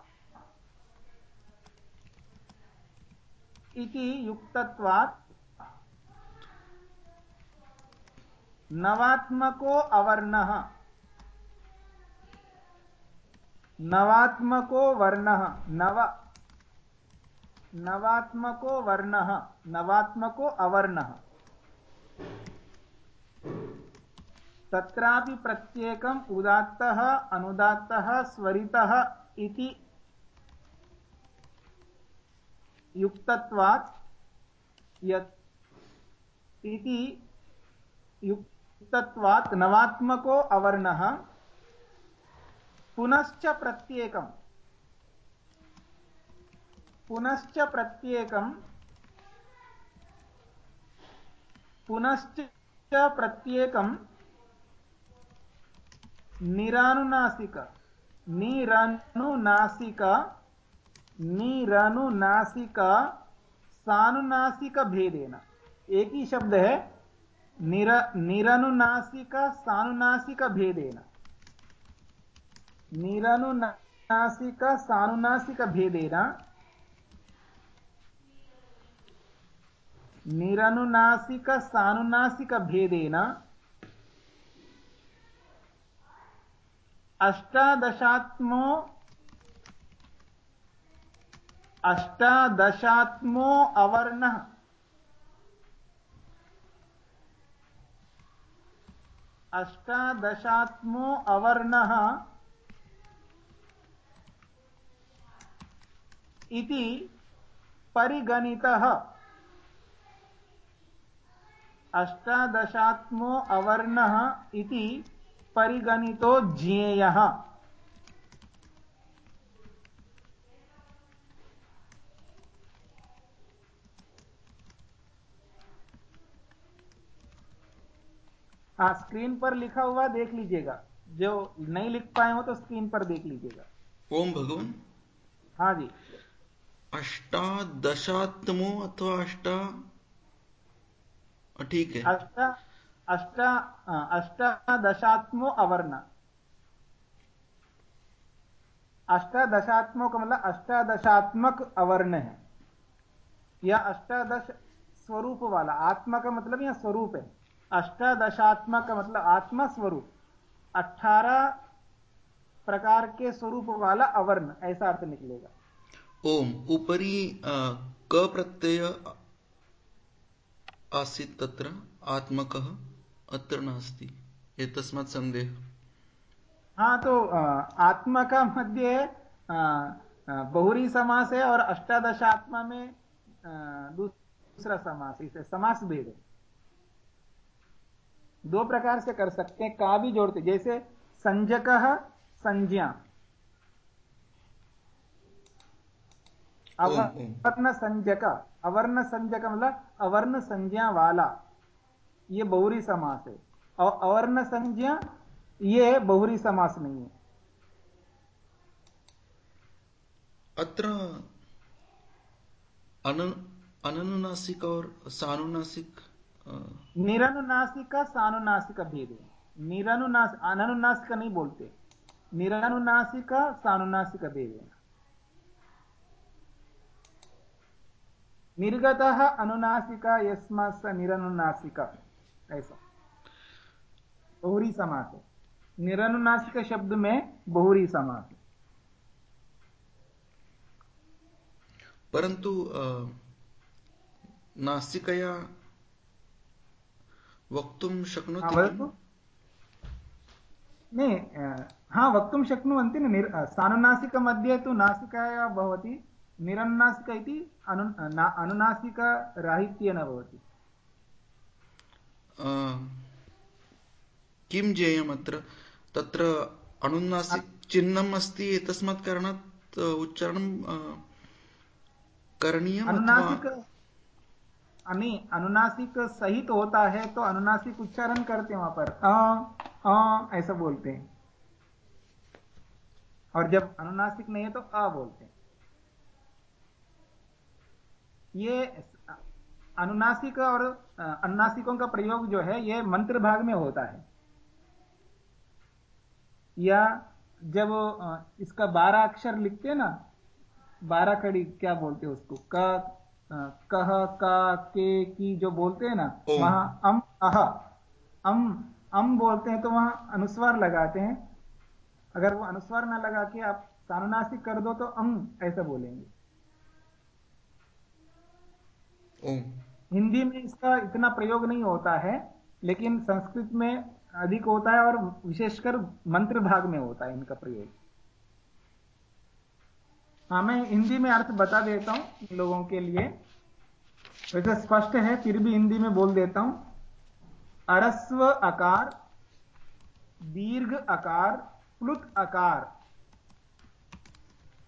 इति युक्तत्वात्। नवात्मको अवर्णः। नवात्मको वर्णः नव, नवात्मको वर्णः, नवात्मको अवर्णः। तत्रापि प्रत्येकम् उदात्तः, अनुदात्तः, स्वरितः इति युक्तत्वात् युक्तत्वात् नवात्मको अवर्णः पुनश्च प्रत्येकम्। पुनश्च प्रत्येकम्। पुनश्च प्रत्येकम्। निरानुनासिक। निरनुनासिक। निरनुनासिक। सानुनासिक भेदेन एक ही शब्द है। निर निरनुनासिक सानुनासिक भेदेन निरनुनासिक सानुनासिक भेदेन। निरनुनासिक सानुनासिक भेदेन। अष्टादशात्मो अष्टादशात्मो अवर्णः। अष्टादशात्मो अवर्णः। इति परिगणितः। अष्टादशात्मो अवर्णः इति परिगणितो ज्ञेयः। हाँ स्क्रीन पर लिखा हुआ देख लीजिएगा। जो नहीं लिख पाए हो तो स्क्रीन पर देख लीजिएगा। ओम भगवान। हाँ जी। अष्टादशात्मो अथवा अष्टा? ठीक है। अष्टा अष्टा अष्टादशात्मो अवर्ण। अष्टादशात्मो का मतलब अष्टादशात्मक अवर्ण है। या अष्टादश स्वरूप वाला। आत्मा का मतलब यह स्वरूप है। अष्टादशात्मक का मतलब आत्मा स्वरूप। अठारह प्रकार के स्वरूप वाला अवर्ण, ऐसा अर्थ निकलेगा। ओम, ऊपरी क प्रत्यय आसीत् तत्र, आत्मकः अत्र नास्ति। एतस्मात् संदेह। हाँ तो आत्मक मध्ये बहुरी समास है और अष्टादशात्मा में दूसरा समास, इसे समास भेद है। दो प्रकार से कर सकते हैं, का भी जोड़ते जैसे, संजक संज्ञा। अवर्ण संज्ञक अवर्ण संजक मतलब अवर्ण संज्ञा वाला। ये बहुरी समास है। और अवर्ण संज्ञा ये बहुरी समास नहीं है। अत्र अनुनासिक और सानुनासिक निरनुनासिक सानुनासिक भेद है। निरनुनास अनुनासिक नहीं बोलते। निरनुनासिक सानुनासिक भेद है। निर्गत अनुनासिका यस्मास निरनुनासिका। ऐसा। बहुरी समास। है निरनुनासिक शब्द में बहुरी समास। है परंतु नासिकया वक्तुं शक्नोति नहीं हा वक्तुं शक्नुवन्ति सानुनासिकमध्ये तु नासिकाया भवति। निरनुनासिक इति अनु अनुनासिकराहित्येन भवति। किं जेयम् तत्र अनुनासिक चिह्नम् अस्ति एतस्मात् कारणात् उच्चारणं करणीयम् अनुनासिक नहीं अनुनासिक सहित तो होता है तो अनुनासिक उच्चारण करते हैं वहाँ पर। आ, आ, ऐसा बोलते हैं। और जब अनुनासिक नहीं है तो आ बोलते हैं। ये अनुनासिक और अनुनासिकों का प्रयोग जो है ये मंत्र भाग में होता है। या जब इसका बारह अक्षर लिखते हैं ना बारह कड़ी क्या बोलते हैं उसको? क कह का के की जो बोलते हैं ना वहाँ अम अह अम अम बोलते हैं तो वहाँ अनुस्वार लगाते हैं। अगर वो अनुस्वार ना लगा के आप सानुनासिक कर दो तो अम ऐसा बोलेंगे। हिंदी में इसका इतना प्रयोग नहीं होता है, लेकिन संस्कृत में अधिक होता है और विशेषकर मंत्र भाग में होता है इनका प्रयोग। हाँ मैं हिंदी में अर्थ बता देता हूँ लोगों के लिए। वैसे स्पष्ट है, फिर भी हिंदी में बोल देता हूँ। अरस्व आकार दीर्घ आकार प्लुत आकार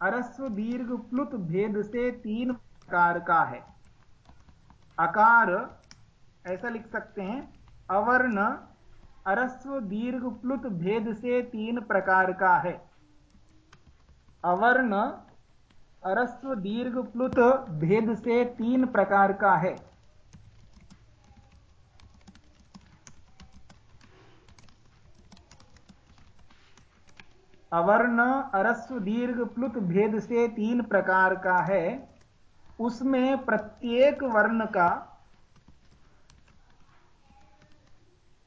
अरस्व, दीर्घ, प्लुत भेद से तीन प्रकार का है। आकार ऐसा लिख सकते हैं, अवर्ण, अरस्व, दीर्घ, प्लुत, भेद से तीन प्रकार का है। अवर्ण, अरस्व, दीर्घ, प्लुत, भेद से तीन प्रकार का है। अवर्ण, अरस्व, दीर्घ, प्लुत, भेद से तीन प्रकार का है। उसमें प्रत्येक वर्ण का,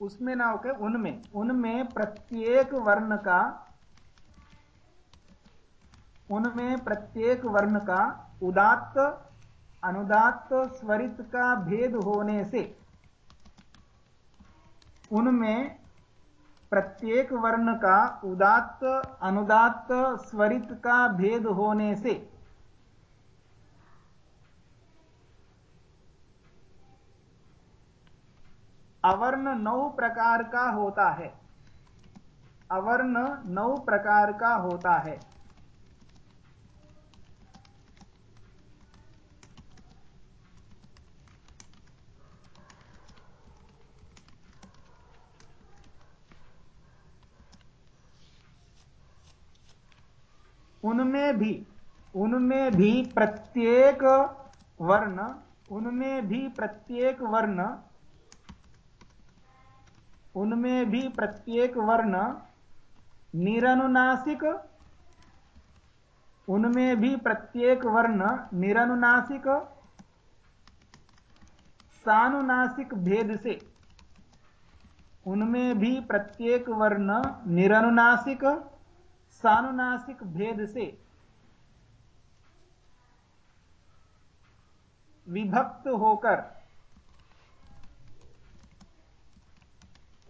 उसमें ना होकर उनमें उनमें प्रत्येक वर्ण का, उनमें प्रत्येक वर्ण का उदात्त, अनुदात्त, स्वरित का भेद होने से उनमें प्रत्येक वर्ण का उदात्त, अनुदात्त, स्वरित का भेद होने से अवर्ण नौ प्रकार का होता है। अवर्ण नौ प्रकार का होता है। उनमें भी उनमें भी प्रत्येक वर्ण, उनमें भी प्रत्येक वर्ण उनमें भी प्रत्येक वर्ण निरनुनासिक, उनमें भी प्रत्येक वर्ण निरनुनासिक, सानुनासिक भेद से, उनमें भी प्रत्येक वर्ण निरनुनासिक, सानुनासिक भेद से। विभक्त होकर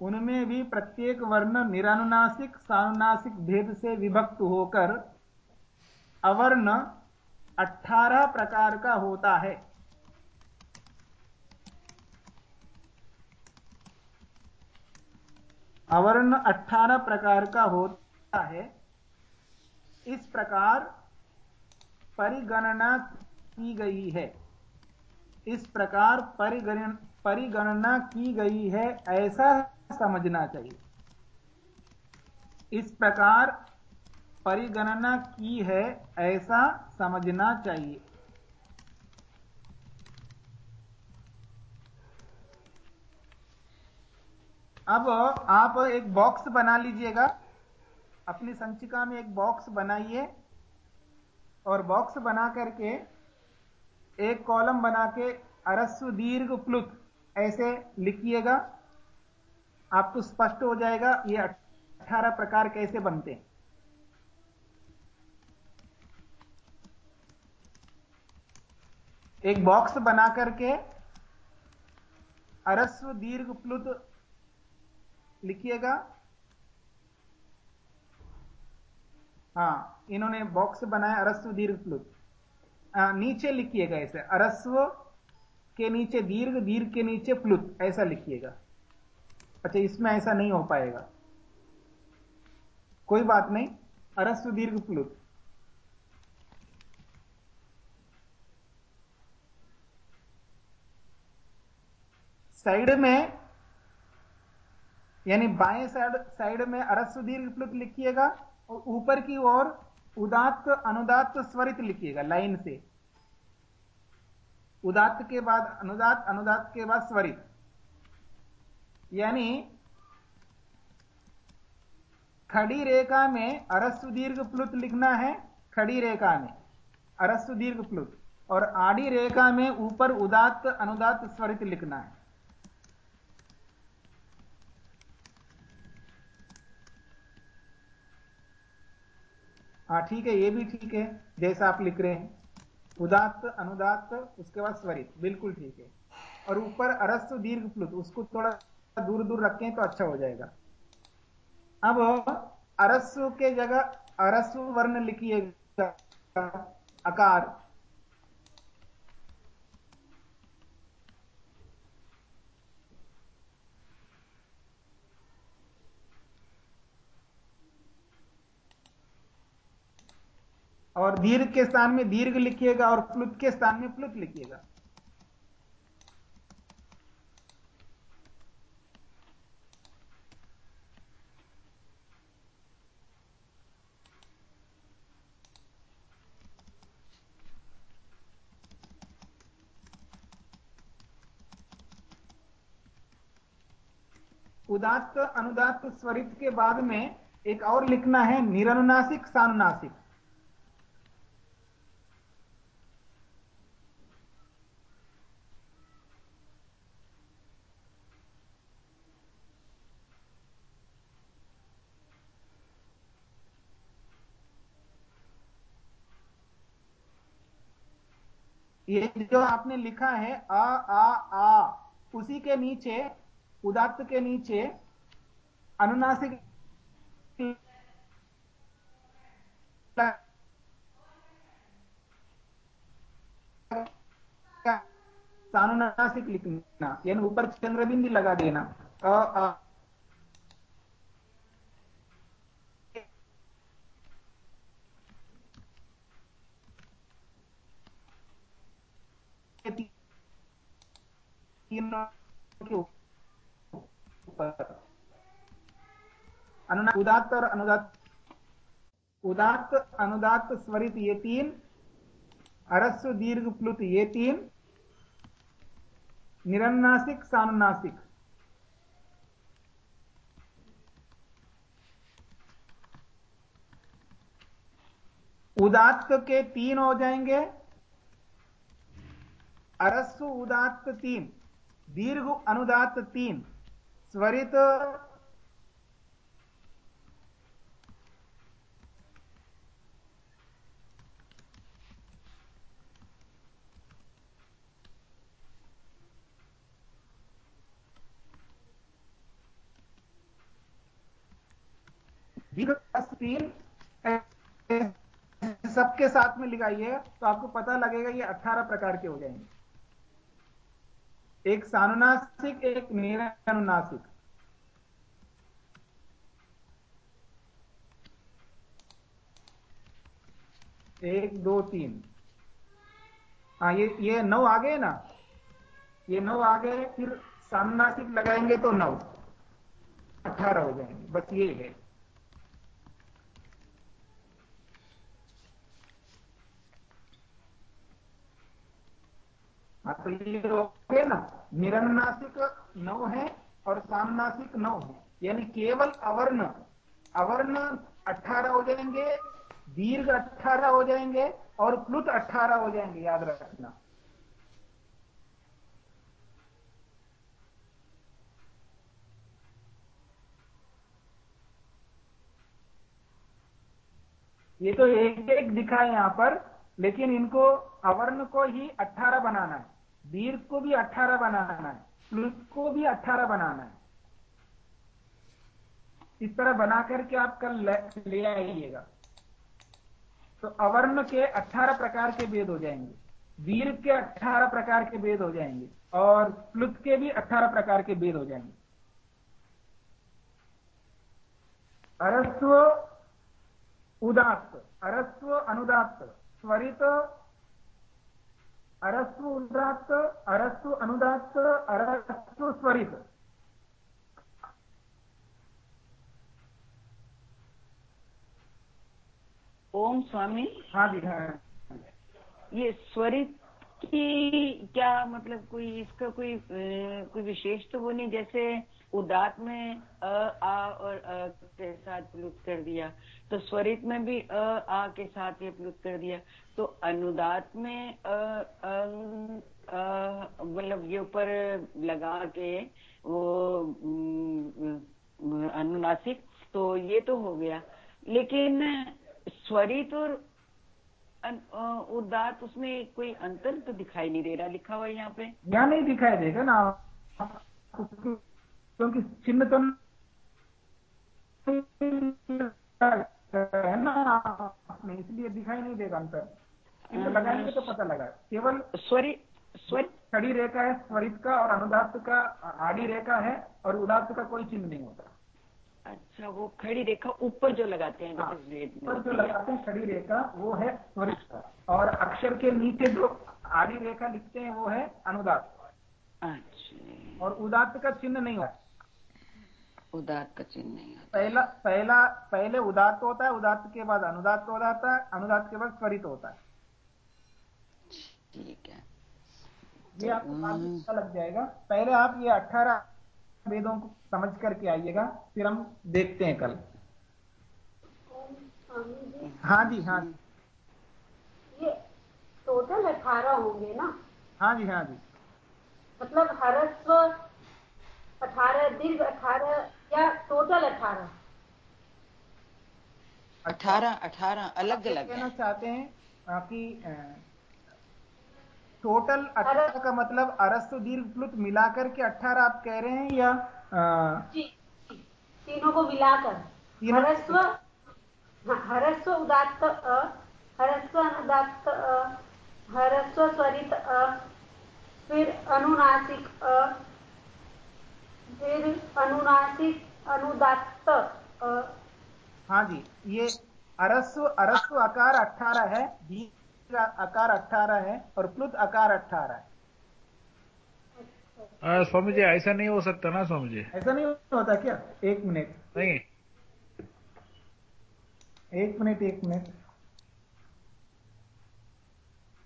उनमें भी प्रत्येक वर्ण निरानुनासिक, सानुनासिक भेद से विभक्त होकर अवर्ण 18 प्रकार का होता है। अवर्ण 18 प्रकार का होता है। इस प्रकार परिगणना की गई है। इस प्रकार परिगणना की गई है। ऐसा समझना चाहिए। इस प्रकार परिगणना की है, ऐसा समझना चाहिए। अब आप एक बॉक्स बना लीजिएगा। अपनी संचिका में एक बॉक्स बनाइए और बॉक्स बना करके एक कॉलम बना के अरस्व दीर्घ प्लुत ऐसे लिखिएगा। आपको स्पष्ट हो जाएगा ये अठारह प्रकार कैसे बनते हैं। एक बॉक्स बना करके अरस्व दीर्घ प्लुत लिखिएगा। हाँ इन्होंने बॉक्स बनाया अरस्व दीर्घ प्लुत। नीचे लिखिएगा ऐसे अरस्व के नीचे दीर्घ दीर्घ के नीचे प्लुत, ऐसा लिखिएगा। अच्छा इसमें ऐसा नहीं हो पाएगा। कोई बात नहीं। अरस्व दीर्घ प्लुत। साइड में, यानी बाएँ साइड साइड में अरस्व दीर्घ प्लुत लिखिएगा और ऊपर की ओर उदात्त, अनुदात्त स्वरित लिखिएगा, लाइन से। उदात्त के बाद अनुदात अनुदात के बाद स्वरित। यानी खड़ी रेखा में अरस्व दीर्घ प्लुत लिखना है, खड़ी रेखा में अरस्व दीर्घ प्लुत, और आड़ी रेखा में ऊपर उदात्त अनुदात स्वरित लिखना है। हाँ ठीक है, ये भी ठीक है, जैसा आप लिख रहे हैं। उदात्त, अनुदात्त, उसके बाद स्वरित, बिल्कुल ठीक है। और ऊपर अरस्व दीर्घ प्लुत, उसको थोड़ा दूर दूर रखें तो अच्छा हो जाएगा। अब अरसु के जगह, अरसु वर्ण लिखिएगा। आकार। और दीर्घ के स्थान में दीर्घ लिखिएगा और प्लुत के स्थान में प्लुत लिखिएगा। उदात्त, अनुदात्त स्वरित के बाद में एक और लिखना है, निरनुनासिक, सानुनासिक। ये जो आपने लिखा है आ आ आ, उसी के नीचे उदात्त के नीचे अनुनासिक सानुनासिक लिखना यानी ऊपर चंद्रबिंदी लगा देना। अ आ अनुना उदात्त और अनुदात उदात्त, अनुदात्त स्वरित ये तीन। अरस्व दीर्घ प्लुत ये तीन। निरन्नासिक, सानुनासिक। उदात्त के तीन हो जाएँगे। अरस्व उदात्त तीन। दीर्घ अनुदात्त तीन। स्वरित सबके साथ में लिखाइए तो आपको पता लगेगा ये 18 प्रकार के हो जाएँगे। एक सानुनासिक, एक निरानुनासिक। एक, दो, तीन। हाँ ये ये नौ आ गए ना? ये नौ आ गए, फिर सामनासिक लगाएँगे तो नौ। अठारह हो जाएँगे, बस ये है। हाँ तो ये हो गए ना? निरन्नासिक नौ है और सामनासिक नौ है। यानी केवल अवर्ण अवर्ण अठारह हो जाएँगे, दीर्घ अठारह हो जाएँगे और प्लुत अठारह हो जाएँगे, याद रखना। ये तो एक एक दिखा है यहाँ पर, लेकिन इनको अवर्ण को ही 18 बनाना है। दीर्घ को भी 18 बनाना है प्लुत को भी 18 बनाना है। इस तरह बना करके आप कल ले आइएगा। तो अवर्ण के 18 प्रकार के वेद हो जाएँगे। दीर्घ के 18 प्रकार के वेद हो जाएँगे और प्लुत के भी 18 प्रकार के वेद हो जाएँगे। अरस्व उदात्त, अरस्व अनुदात्त स्वरित अरस्व उदात्त अरस्व अनुदात्त अरस्व स्वरित। ओम स्वामी। हाँ जी हाँ। ये स्वरित की क्या मतलब कोई इसका कोई कोई विशेष तो वो नहीं? जैसे उदात में, अ, आ और अ के साथ प्लुत कर दिया। तो स्वरित में भी, अ, आ के साथ ये प्लुत कर दिया। तो अनुदात में मतलब ये ऊपर लगा के वो अनुनासिक तो ये तो हो गया। लेकिन स्वरित और उदात उसमें कोई अंतर तो दिखाई नहीं दे रहा। लिखा हुआ यहाँ पे। यहाँ नहीं दिखाई देगा ना। क्योंकि चिन्ह तो है ना आपने इसलिए दिखाई नहीं देगा अंतर। चिन्ह लगाएँगे तो पता लगा। केवल स्वरित स्वरित खड़ी रेखा है स्वरित का और अनुदात का आड़ी रेखा है और उदात का कोई चिन्ह नहीं होता। अच्छा वो खड़ी रेखा ऊपर जो लगाते हैं हाँ, जैसे वेद में पर जो लगाते हैं खड़ी रेखा वो है स्वरित का। और अक्षर के नीचे जो आड़ी रेखा लिखते हैं वो है अनुदात अच्छा। और उदात का चिन्ह नहीं होता। उदात का चिन्ह नहीं होता। पहला पहला पहले उदात्त होता है उदात्त के बाद अनुदात्त हो जाता है अनुदात्त के बाद स्वरित होता है। ठीक है। ये आपको काफ़ी अच्छा लग जाएगा। पहले आप ये अठारह वेदों को समझ करके आइएगा फिर हम देखते हैं कल। हाँ जी हाँ जी। ये टोटल अठारह होंगे ना? हाँ जी हाँ जी। मतलब हरस्व अठारह दीर्घ अठारह या टोटल अठारह। अठारह अठारह अलग अलग कहना चाहते हैं आ, कि टोटल अठारह का मतलब अरस्तु दीर्घ प्लुत मिलाकर के अठारह आप कह रहे हैं या आ, जी जी, तीनों को मिलाकर। हरस्व हाँ, हरस्व उदात्त अ हरस्व अनुदात्त अ हरस्व स्वरित अ फिर अनुनासिक अ फिर अनुनासिक अनुदात्त हाँ जी ये अरस्व अरस्व आकार अठारह है आकार अठारह है और प्लुत आकार अठारह है। हाँ, स्वामी जी ऐसा नहीं हो सकता ना स्वामी जी। ऐसा नहीं होता क्या? एक मिनट। नहीं। एक मिनट एक मिनट।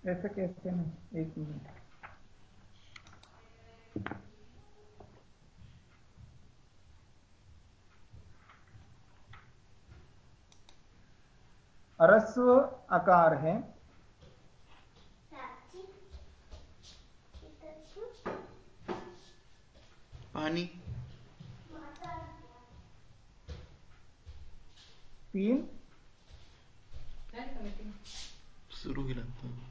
ऐसे कैसे नहीं? एक मिनट। अरस्व आकार है। पानी। तीन। शुरू ही लगता आता